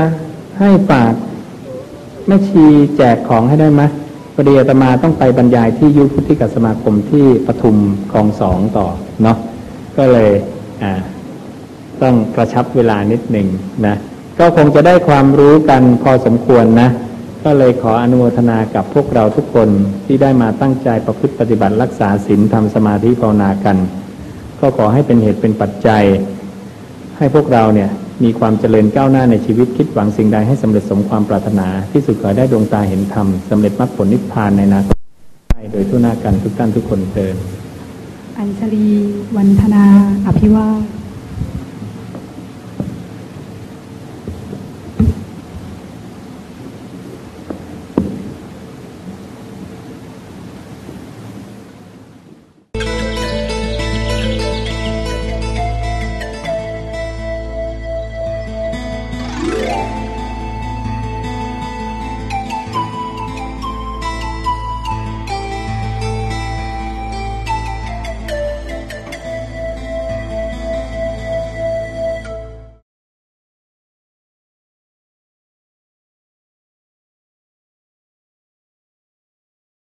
ให้ฝากแม่ชีแจกของให้ได้ไหมพอดีอาตมาต้องไปบรรยายที่ยุพุทธิกสมาคมที่ปทุมคลองสองต่อเนาะก็เลยอ่า ต้องกระชับเวลานิดหนึ่งนะก็คงจะได้ความรู้กันพอสมควรนะ ก็เลยขออนุโมทนากับพวกเราทุกคนที่ได้มาตั้งใจประพฤติปฏิบัติรักษาศีลทำสมาธิภาวนากัน ก็ขอให้เป็นเหตุเป็นปัจจัย ให้พวกเราเนี่ยมีความเจริญก้าวหน้าในชีวิตคิดหวังสิ่งใดให้สำเร็จสมความปรารถนา ที่สุดขอได้ดวงตาเห็นธรรมสำเร็จมรรคผลนิพพานในนาคตได้โดยทุกหน้ากันทุกท่านทุกคนเตินอัญชลีวันธนาอภิวา